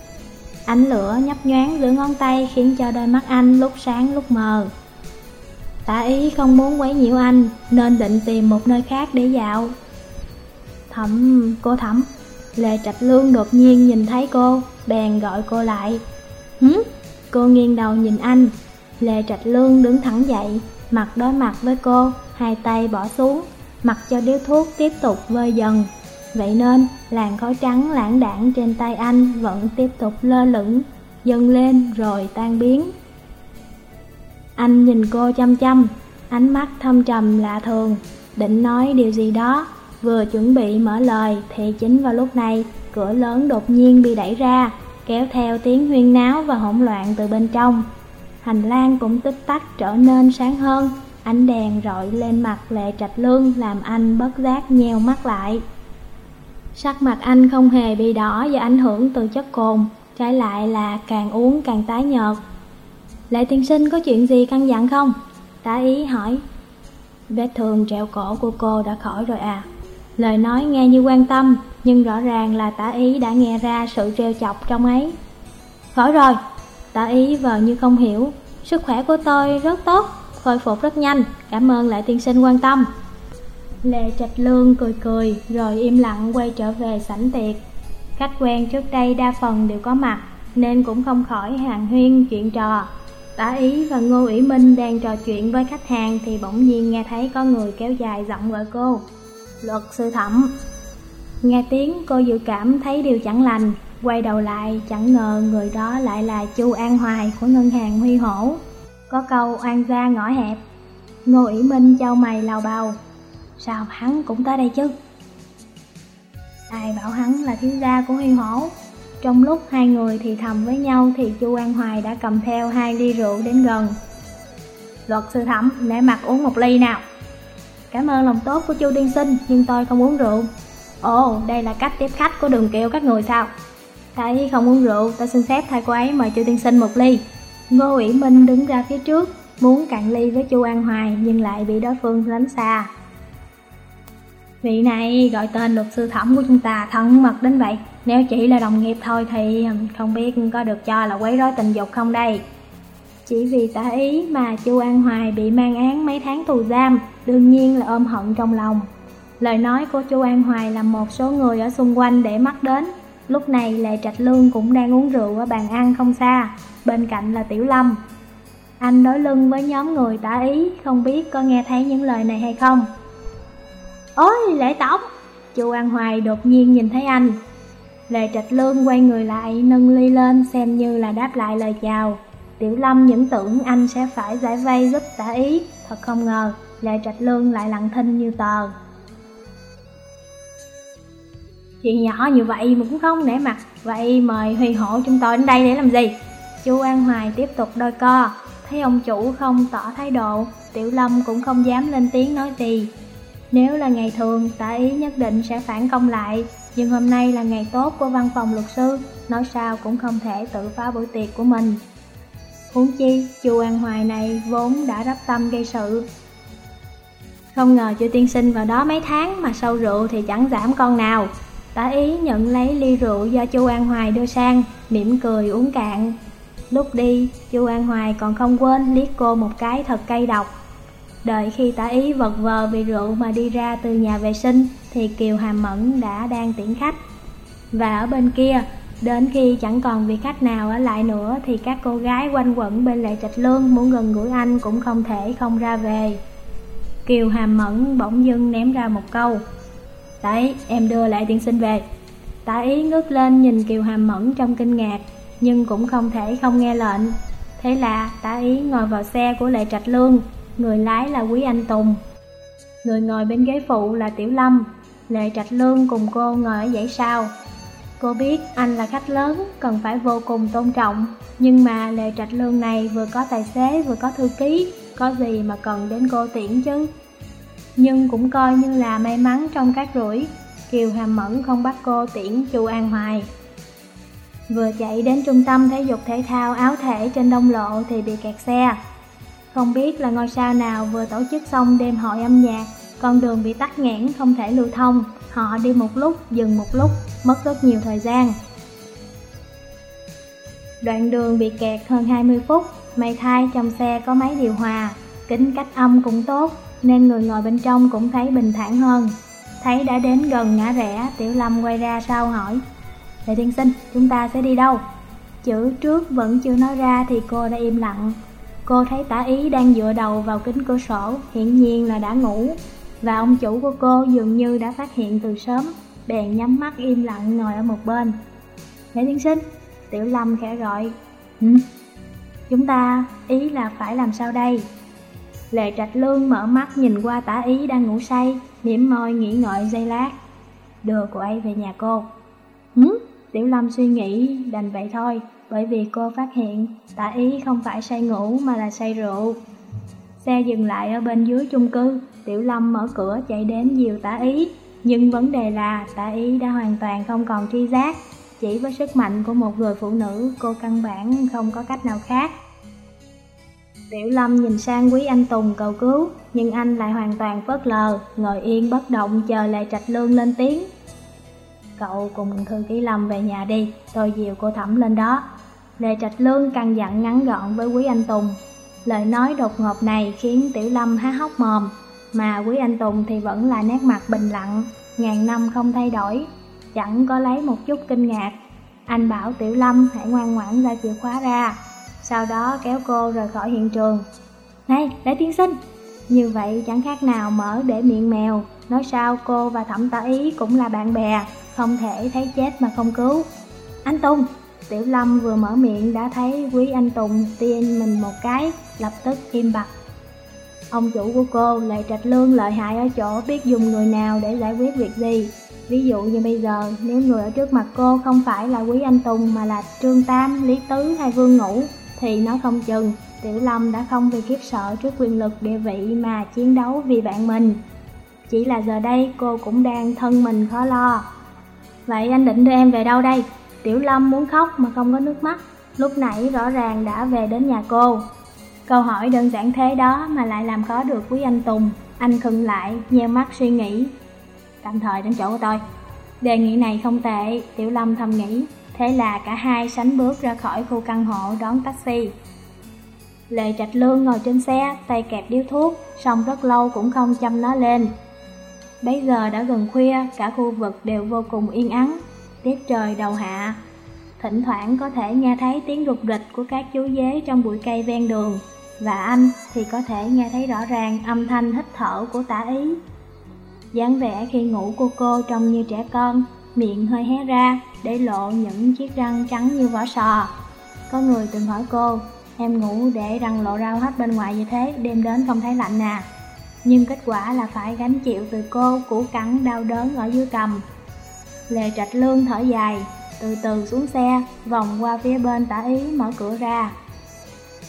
Ánh lửa nhấp nhoáng giữa ngón tay khiến cho đôi mắt anh lúc sáng lúc mờ. Tả ý không muốn quấy nhiễu anh nên định tìm một nơi khác để dạo. Thẩm, cô Thẩm, Lê Trạch Lương đột nhiên nhìn thấy cô, bèn gọi cô lại. Hứ? Cô nghiêng đầu nhìn anh. Lê Trạch Lương đứng thẳng dậy, mặt đối mặt với cô, hai tay bỏ xuống, mặc cho điếu thuốc tiếp tục vơi dần. Vậy nên, làn khói trắng lãng đảng trên tay anh vẫn tiếp tục lơ lửng, dâng lên rồi tan biến. Anh nhìn cô chăm chăm, ánh mắt thâm trầm lạ thường, định nói điều gì đó, vừa chuẩn bị mở lời thì chính vào lúc này, cửa lớn đột nhiên bị đẩy ra, kéo theo tiếng huyên náo và hỗn loạn từ bên trong. Hành lang cũng tích tắc trở nên sáng hơn, ánh đèn rọi lên mặt Lệ Trạch Lương làm anh bất giác nheo mắt lại. Sắc mặt anh không hề bị đỏ do ảnh hưởng từ chất cồn, trái lại là càng uống càng tái nhợt. Lệ tiên sinh có chuyện gì căn dặn không? Tá ý hỏi. Vết thương trẹo cổ của cô đã khỏi rồi à? Lời nói nghe như quan tâm, nhưng rõ ràng là tả ý đã nghe ra sự trêu chọc trong ấy. Khỏi rồi, tả ý vờ như không hiểu, sức khỏe của tôi rất tốt, khôi phục rất nhanh, cảm ơn lại tiên sinh quan tâm. Lệ Trạch Lương cười cười rồi im lặng quay trở về sảnh tiệc. Khách quen trước đây đa phần đều có mặt nên cũng không khỏi hàng huyên chuyện trò. Tả Ý và Ngô ủy Minh đang trò chuyện với khách hàng thì bỗng nhiên nghe thấy có người kéo dài giọng gọi cô. Luật sư thẩm. Nghe tiếng cô dự cảm thấy điều chẳng lành, quay đầu lại chẳng ngờ người đó lại là Chu An Hoài của ngân hàng Huy Hổ. Có câu oan gia ngõ hẹp. Ngô ủy Minh trao mày lào bào. Sao hắn cũng tới đây chứ? Ai bảo hắn là thiếu gia của Huy Hổ? Trong lúc hai người thì thầm với nhau thì Chu An Hoài đã cầm theo hai ly rượu đến gần. Luật sư thẩm, nể mặt uống một ly nào. Cảm ơn lòng tốt của Chu tiên sinh, nhưng tôi không uống rượu. Ồ, đây là cách tiếp khách của đường kiều các người sao? Thấy không uống rượu, tôi xin phép thay cô ấy mời Chu tiên sinh một ly. Ngô Ủy Minh đứng ra phía trước, muốn cạn ly với Chu An Hoài nhưng lại bị đối phương lánh xa. Vị này gọi tên luật sư thẩm của chúng ta thân mật đến vậy. Nếu chỉ là đồng nghiệp thôi thì không biết có được cho là quấy rối tình dục không đây. Chỉ vì tả ý mà chu An Hoài bị mang án mấy tháng tù giam Đương nhiên là ôm hận trong lòng. Lời nói của chu An Hoài làm một số người ở xung quanh để mắt đến. Lúc này Lệ Trạch Lương cũng đang uống rượu ở bàn ăn không xa, Bên cạnh là Tiểu Lâm. Anh đối lưng với nhóm người tả ý, Không biết có nghe thấy những lời này hay không. Ôi, Lệ tổng! Chu An Hoài đột nhiên nhìn thấy anh. Lệ Trạch Lương quay người lại, nâng ly lên xem như là đáp lại lời chào. Tiểu Lâm những tưởng anh sẽ phải giải vây giúp tả ý, Thật không ngờ Lệ Trạch Lương lại lặng thinh như tờ. Chuyện nhỏ như vậy mà cũng không nể mặt Vậy mời Huy Hổ chúng tôi đến đây để làm gì? Chu An Hoài tiếp tục đôi co Thấy ông chủ không tỏ thái độ Tiểu Lâm cũng không dám lên tiếng nói gì nếu là ngày thường, tả ý nhất định sẽ phản công lại, nhưng hôm nay là ngày tốt của văn phòng luật sư, nói sao cũng không thể tự phá buổi tiệc của mình. Huống chi, chu An Hoài này vốn đã rất tâm gây sự. Không ngờ chu tiên sinh vào đó mấy tháng mà sâu rượu thì chẳng giảm con nào. Tả ý nhận lấy ly rượu do chu An Hoài đưa sang, mỉm cười uống cạn. Lúc đi, chu An Hoài còn không quên liếc cô một cái thật cay độc. Đợi khi tả ý vật vờ vì rượu mà đi ra từ nhà vệ sinh thì Kiều Hàm Mẫn đã đang tiễn khách. Và ở bên kia, đến khi chẳng còn vị khách nào ở lại nữa thì các cô gái quanh quẩn bên Lệ Trạch Lương muốn gần gũi anh cũng không thể không ra về. Kiều Hàm Mẫn bỗng dưng ném ra một câu. Đấy, em đưa lại tiên sinh về. tá ý ngước lên nhìn Kiều Hàm Mẫn trong kinh ngạc, nhưng cũng không thể không nghe lệnh. Thế là tá ý ngồi vào xe của Lệ Trạch Lương, người lái là Quý Anh Tùng. Người ngồi bên ghế phụ là Tiểu Lâm, Lệ Trạch Lương cùng cô ngồi ở dãy sau. Cô biết anh là khách lớn, cần phải vô cùng tôn trọng, nhưng mà Lệ Trạch Lương này vừa có tài xế vừa có thư ký, có gì mà cần đến cô tiễn chứ. Nhưng cũng coi như là may mắn trong các rủi, Kiều Hàm Mẫn không bắt cô tiễn Chu An Hoài. Vừa chạy đến trung tâm thể dục thể thao áo thể trên đông lộ thì bị kẹt xe. Không biết là ngôi sao nào vừa tổ chức xong đêm hội âm nhạc, con đường bị tắc nghẽn không thể lưu thông, họ đi một lúc, dừng một lúc, mất rất nhiều thời gian. Đoạn đường bị kẹt hơn 20 phút, may thai trong xe có máy điều hòa, kính cách âm cũng tốt, nên người ngồi bên trong cũng thấy bình thản hơn. Thấy đã đến gần ngã rẽ, Tiểu Lâm quay ra sau hỏi, Lệ tiên sinh, chúng ta sẽ đi đâu? Chữ trước vẫn chưa nói ra thì cô đã im lặng. Cô thấy tả ý đang dựa đầu vào kính cửa sổ, hiển nhiên là đã ngủ. Và ông chủ của cô dường như đã phát hiện từ sớm, bèn nhắm mắt im lặng ngồi ở một bên. Lệ tiên sinh, Tiểu Lâm khẽ gọi, ừ, chúng ta, ý là phải làm sao đây? Lệ Trạch Lương mở mắt nhìn qua tả ý đang ngủ say, mỉm môi nghĩ ngợi giây lát. Đưa cô ấy về nhà cô. Hứ? Tiểu Lâm suy nghĩ đành vậy thôi, bởi vì cô phát hiện tả ý không phải say ngủ mà là say rượu. Xe dừng lại ở bên dưới chung cư, Tiểu Lâm mở cửa chạy đến dìu tả ý. Nhưng vấn đề là tả ý đã hoàn toàn không còn tri giác, chỉ với sức mạnh của một người phụ nữ cô căn bản không có cách nào khác. Tiểu Lâm nhìn sang quý anh Tùng cầu cứu, nhưng anh lại hoàn toàn phớt lờ, ngồi yên bất động chờ lại trạch lương lên tiếng. Cậu cùng Thư Ký Lâm về nhà đi, tôi dìu cô Thẩm lên đó. Lệ Trạch Lương căn dặn ngắn gọn với Quý Anh Tùng. Lời nói đột ngột này khiến Tiểu Lâm há hốc mồm, mà Quý Anh Tùng thì vẫn là nét mặt bình lặng, ngàn năm không thay đổi, chẳng có lấy một chút kinh ngạc. Anh bảo Tiểu Lâm hãy ngoan ngoãn ra chìa khóa ra, sau đó kéo cô rời khỏi hiện trường. Này, Lễ Tiên Sinh! Như vậy chẳng khác nào mở để miệng mèo, nói sao cô và Thẩm Tả Ý cũng là bạn bè, không thể thấy chết mà không cứu. Anh Tùng! Tiểu Lâm vừa mở miệng đã thấy quý anh Tùng tiên mình một cái, lập tức im bặt. Ông chủ của cô, Lệ Trạch Lương lợi hại ở chỗ biết dùng người nào để giải quyết việc gì. Ví dụ như bây giờ, nếu người ở trước mặt cô không phải là quý anh Tùng mà là Trương Tam, Lý Tứ hay Vương Ngũ, thì nói không chừng Tiểu Lâm đã không vì kiếp sợ trước quyền lực địa vị mà chiến đấu vì bạn mình. Chỉ là giờ đây cô cũng đang thân mình khó lo. Vậy anh định đưa em về đâu đây? Tiểu Lâm muốn khóc mà không có nước mắt, lúc nãy rõ ràng đã về đến nhà cô. Câu hỏi đơn giản thế đó mà lại làm khó được quý anh Tùng. Anh khựng lại, nheo mắt suy nghĩ. Tạm thời đến chỗ của tôi. Đề nghị này không tệ, Tiểu Lâm thầm nghĩ. Thế là cả hai sánh bước ra khỏi khu căn hộ đón taxi. Lệ Trạch Lương ngồi trên xe, tay kẹp điếu thuốc, xong rất lâu cũng không chăm nó lên. Bây giờ đã gần khuya, cả khu vực đều vô cùng yên ắng, tiết trời đầu hạ. Thỉnh thoảng có thể nghe thấy tiếng rục rịch của các chú dế trong bụi cây ven đường, và anh thì có thể nghe thấy rõ ràng âm thanh hít thở của tả ý. dáng vẻ khi ngủ của cô trông như trẻ con, miệng hơi hé ra để lộ những chiếc răng trắng như vỏ sò. Có người từng hỏi cô, em ngủ để răng lộ ra hết bên ngoài như thế, đêm đến không thấy lạnh à. Nhưng kết quả là phải gánh chịu từ cô củ cắn đau đớn ở dưới cầm. Lệ trạch lương thở dài, từ từ xuống xe, vòng qua phía bên tả ý mở cửa ra.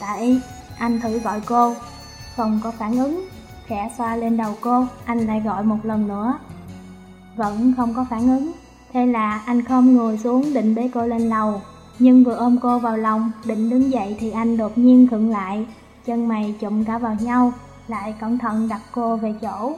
Tả ý, anh thử gọi cô, không có phản ứng, khẽ xoa lên đầu cô, anh lại gọi một lần nữa. Vẫn không có phản ứng, thế là anh không ngồi xuống định bế cô lên lầu, nhưng vừa ôm cô vào lòng, định đứng dậy thì anh đột nhiên khựng lại, chân mày chụm cả vào nhau, lại cẩn thận đặt cô về chỗ.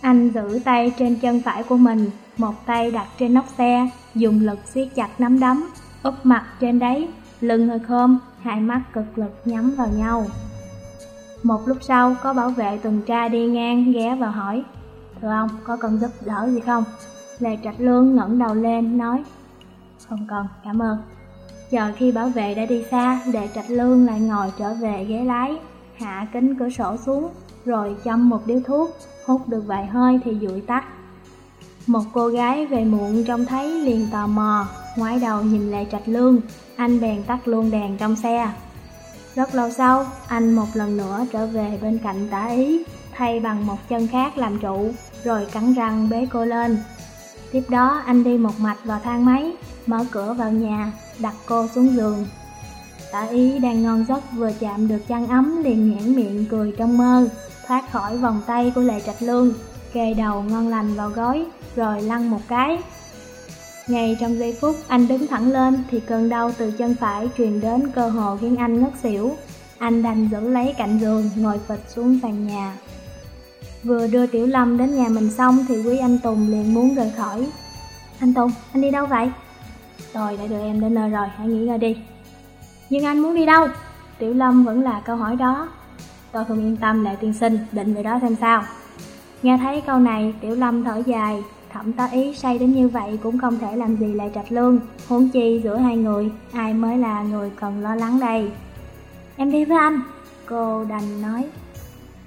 Anh giữ tay trên chân phải của mình, một tay đặt trên nóc xe, dùng lực siết chặt nắm đấm, úp mặt trên đấy, lưng hơi khom, hai mắt cực lực nhắm vào nhau. Một lúc sau, có bảo vệ tuần tra đi ngang ghé vào hỏi, Thưa ông, có cần giúp đỡ gì không? Lê Trạch Lương ngẩng đầu lên, nói, Không cần, cảm ơn. Chờ khi bảo vệ đã đi xa, Lê Trạch Lương lại ngồi trở về ghế lái, hạ kính cửa sổ xuống, rồi châm một điếu thuốc, hút được vài hơi thì dụi tắt. Một cô gái về muộn trông thấy liền tò mò, ngoái đầu nhìn Lê Trạch Lương, anh bèn tắt luôn đèn trong xe. Rất lâu sau, anh một lần nữa trở về bên cạnh tả ý, thay bằng một chân khác làm trụ, rồi cắn răng bế cô lên. Tiếp đó anh đi một mạch vào thang máy, mở cửa vào nhà, đặt cô xuống giường. Tả ý đang ngon giấc vừa chạm được chăn ấm liền nhãn miệng cười trong mơ, thoát khỏi vòng tay của Lệ Trạch Lương, kề đầu ngon lành vào gối, rồi lăn một cái. Ngay trong giây phút anh đứng thẳng lên thì cơn đau từ chân phải truyền đến cơ hồ khiến anh ngất xỉu. Anh đành giữ lấy cạnh giường, ngồi phịch xuống sàn nhà. Vừa đưa Tiểu Lâm đến nhà mình xong thì Quý Anh Tùng liền muốn rời khỏi. Anh Tùng, anh đi đâu vậy? Tôi đã đưa em đến nơi rồi, hãy nghỉ ngơi đi. Nhưng anh muốn đi đâu? Tiểu Lâm vẫn là câu hỏi đó. Tôi không yên tâm lại tiên sinh, định về đó xem sao. Nghe thấy câu này, Tiểu Lâm thở dài, thẩm tá ý say đến như vậy cũng không thể làm gì lại trạch lương, huống chi giữa hai người, ai mới là người cần lo lắng đây. Em đi với anh, cô đành nói.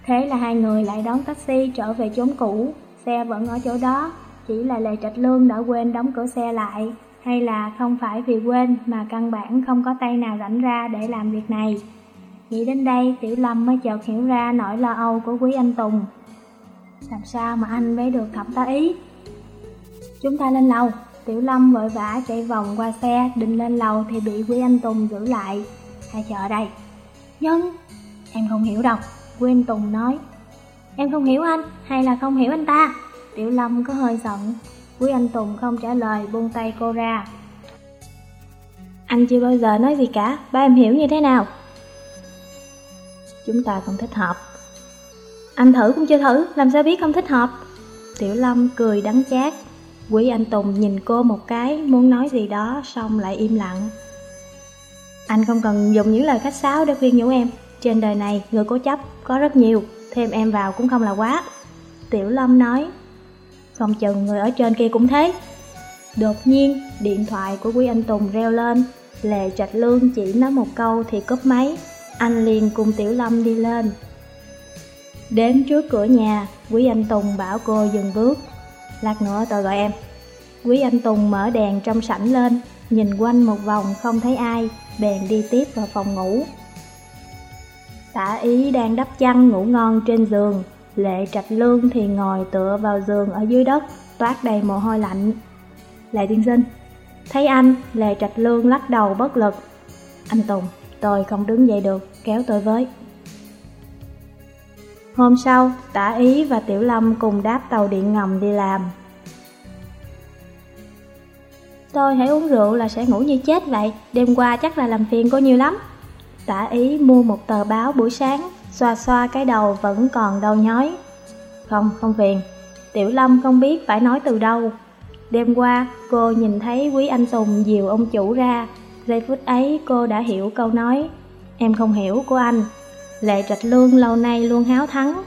Thế là hai người lại đón taxi trở về chốn cũ, xe vẫn ở chỗ đó, chỉ là Lệ Trạch Lương đã quên đóng cửa xe lại, hay là không phải vì quên mà căn bản không có tay nào rảnh ra để làm việc này. Nghĩ đến đây, Tiểu Lâm mới chợt hiểu ra nỗi lo âu của Quý Anh Tùng. Làm sao mà anh mới được thẩm tá ý? Chúng ta lên lầu, Tiểu Lâm vội vã chạy vòng qua xe, định lên lầu thì bị Quý Anh Tùng giữ lại. Hai chờ đây. Nhưng, em không hiểu đâu, Quý Anh Tùng nói. Em không hiểu anh, hay là không hiểu anh ta? Tiểu Lâm có hơi giận. Quý Anh Tùng không trả lời, buông tay cô ra. Anh chưa bao giờ nói gì cả, ba em hiểu như thế nào? Chúng ta không thích hợp. Anh thử cũng chưa thử, làm sao biết không thích hợp? Tiểu Lâm cười đắng chát. Quý Anh Tùng nhìn cô một cái, muốn nói gì đó, xong lại im lặng. Anh không cần dùng những lời khách sáo để khuyên nhủ em. Trên đời này, người cố chấp có rất nhiều, thêm em vào cũng không là quá. Tiểu Lâm nói, không chừng người ở trên kia cũng thế. Đột nhiên, điện thoại của Quý Anh Tùng reo lên, Lệ Trạch Lương chỉ nói một câu thì cúp máy, anh liền cùng Tiểu Lâm đi lên. Đến trước cửa nhà, Quý Anh Tùng bảo cô dừng bước. Lát nữa tôi gọi em. Quý Anh Tùng mở đèn trong sảnh lên, nhìn quanh một vòng không thấy ai, bèn đi tiếp vào phòng ngủ. Tả ý đang đắp chăn ngủ ngon trên giường, Lệ Trạch Lương thì ngồi tựa vào giường ở dưới đất, toát đầy mồ hôi lạnh. Lệ tiên sinh, thấy anh, Lệ Trạch Lương lắc đầu bất lực. Anh Tùng, tôi không đứng dậy được, kéo tôi với. Hôm sau, Tả Ý và Tiểu Lâm cùng đáp tàu điện ngầm đi làm. Tôi hãy uống rượu là sẽ ngủ như chết vậy, đêm qua chắc là làm phiền cô nhiều lắm. Tả Ý mua một tờ báo buổi sáng, xoa xoa cái đầu vẫn còn đau nhói. Không, không phiền. Tiểu Lâm không biết phải nói từ đâu. Đêm qua, cô nhìn thấy Quý Anh Tùng dìu ông chủ ra. Giây phút ấy cô đã hiểu câu nói, em không hiểu của anh. Lệ Trạch Lương lâu nay luôn háo thắng,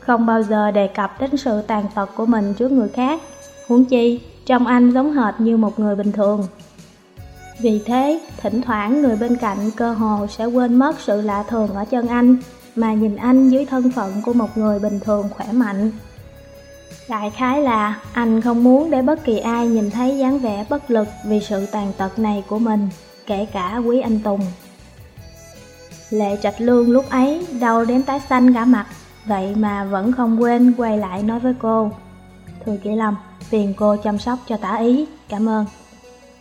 không bao giờ đề cập đến sự tàn tật của mình trước người khác. Huống chi, trong anh giống hệt như một người bình thường. Vì thế, thỉnh thoảng người bên cạnh cơ hồ sẽ quên mất sự lạ thường ở chân anh, mà nhìn anh dưới thân phận của một người bình thường khỏe mạnh. Đại khái là anh không muốn để bất kỳ ai nhìn thấy dáng vẻ bất lực vì sự tàn tật này của mình, kể cả quý anh Tùng. Lệ Trạch Lương lúc ấy đau đến tái xanh cả mặt, vậy mà vẫn không quên quay lại nói với cô. Thưa Kỷ Lâm, phiền cô chăm sóc cho tả ý, cảm ơn.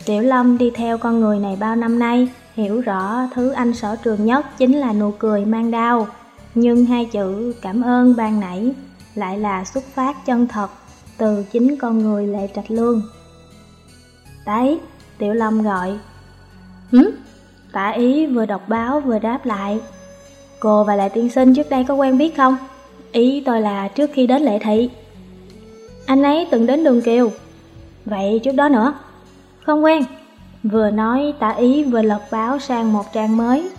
Tiểu Lâm đi theo con người này bao năm nay, hiểu rõ thứ anh sở trường nhất chính là nụ cười mang đau. Nhưng hai chữ cảm ơn ban nãy lại là xuất phát chân thật từ chính con người Lệ Trạch Lương. Đấy, Tiểu Lâm gọi. Hứ? Tả ý vừa đọc báo vừa đáp lại. Cô và Lệ Tiên Sinh trước đây có quen biết không? Ý tôi là trước khi đến Lệ Thị. Anh ấy từng đến đường Kiều. Vậy trước đó nữa? Không quen. Vừa nói tả ý vừa lật báo sang một trang mới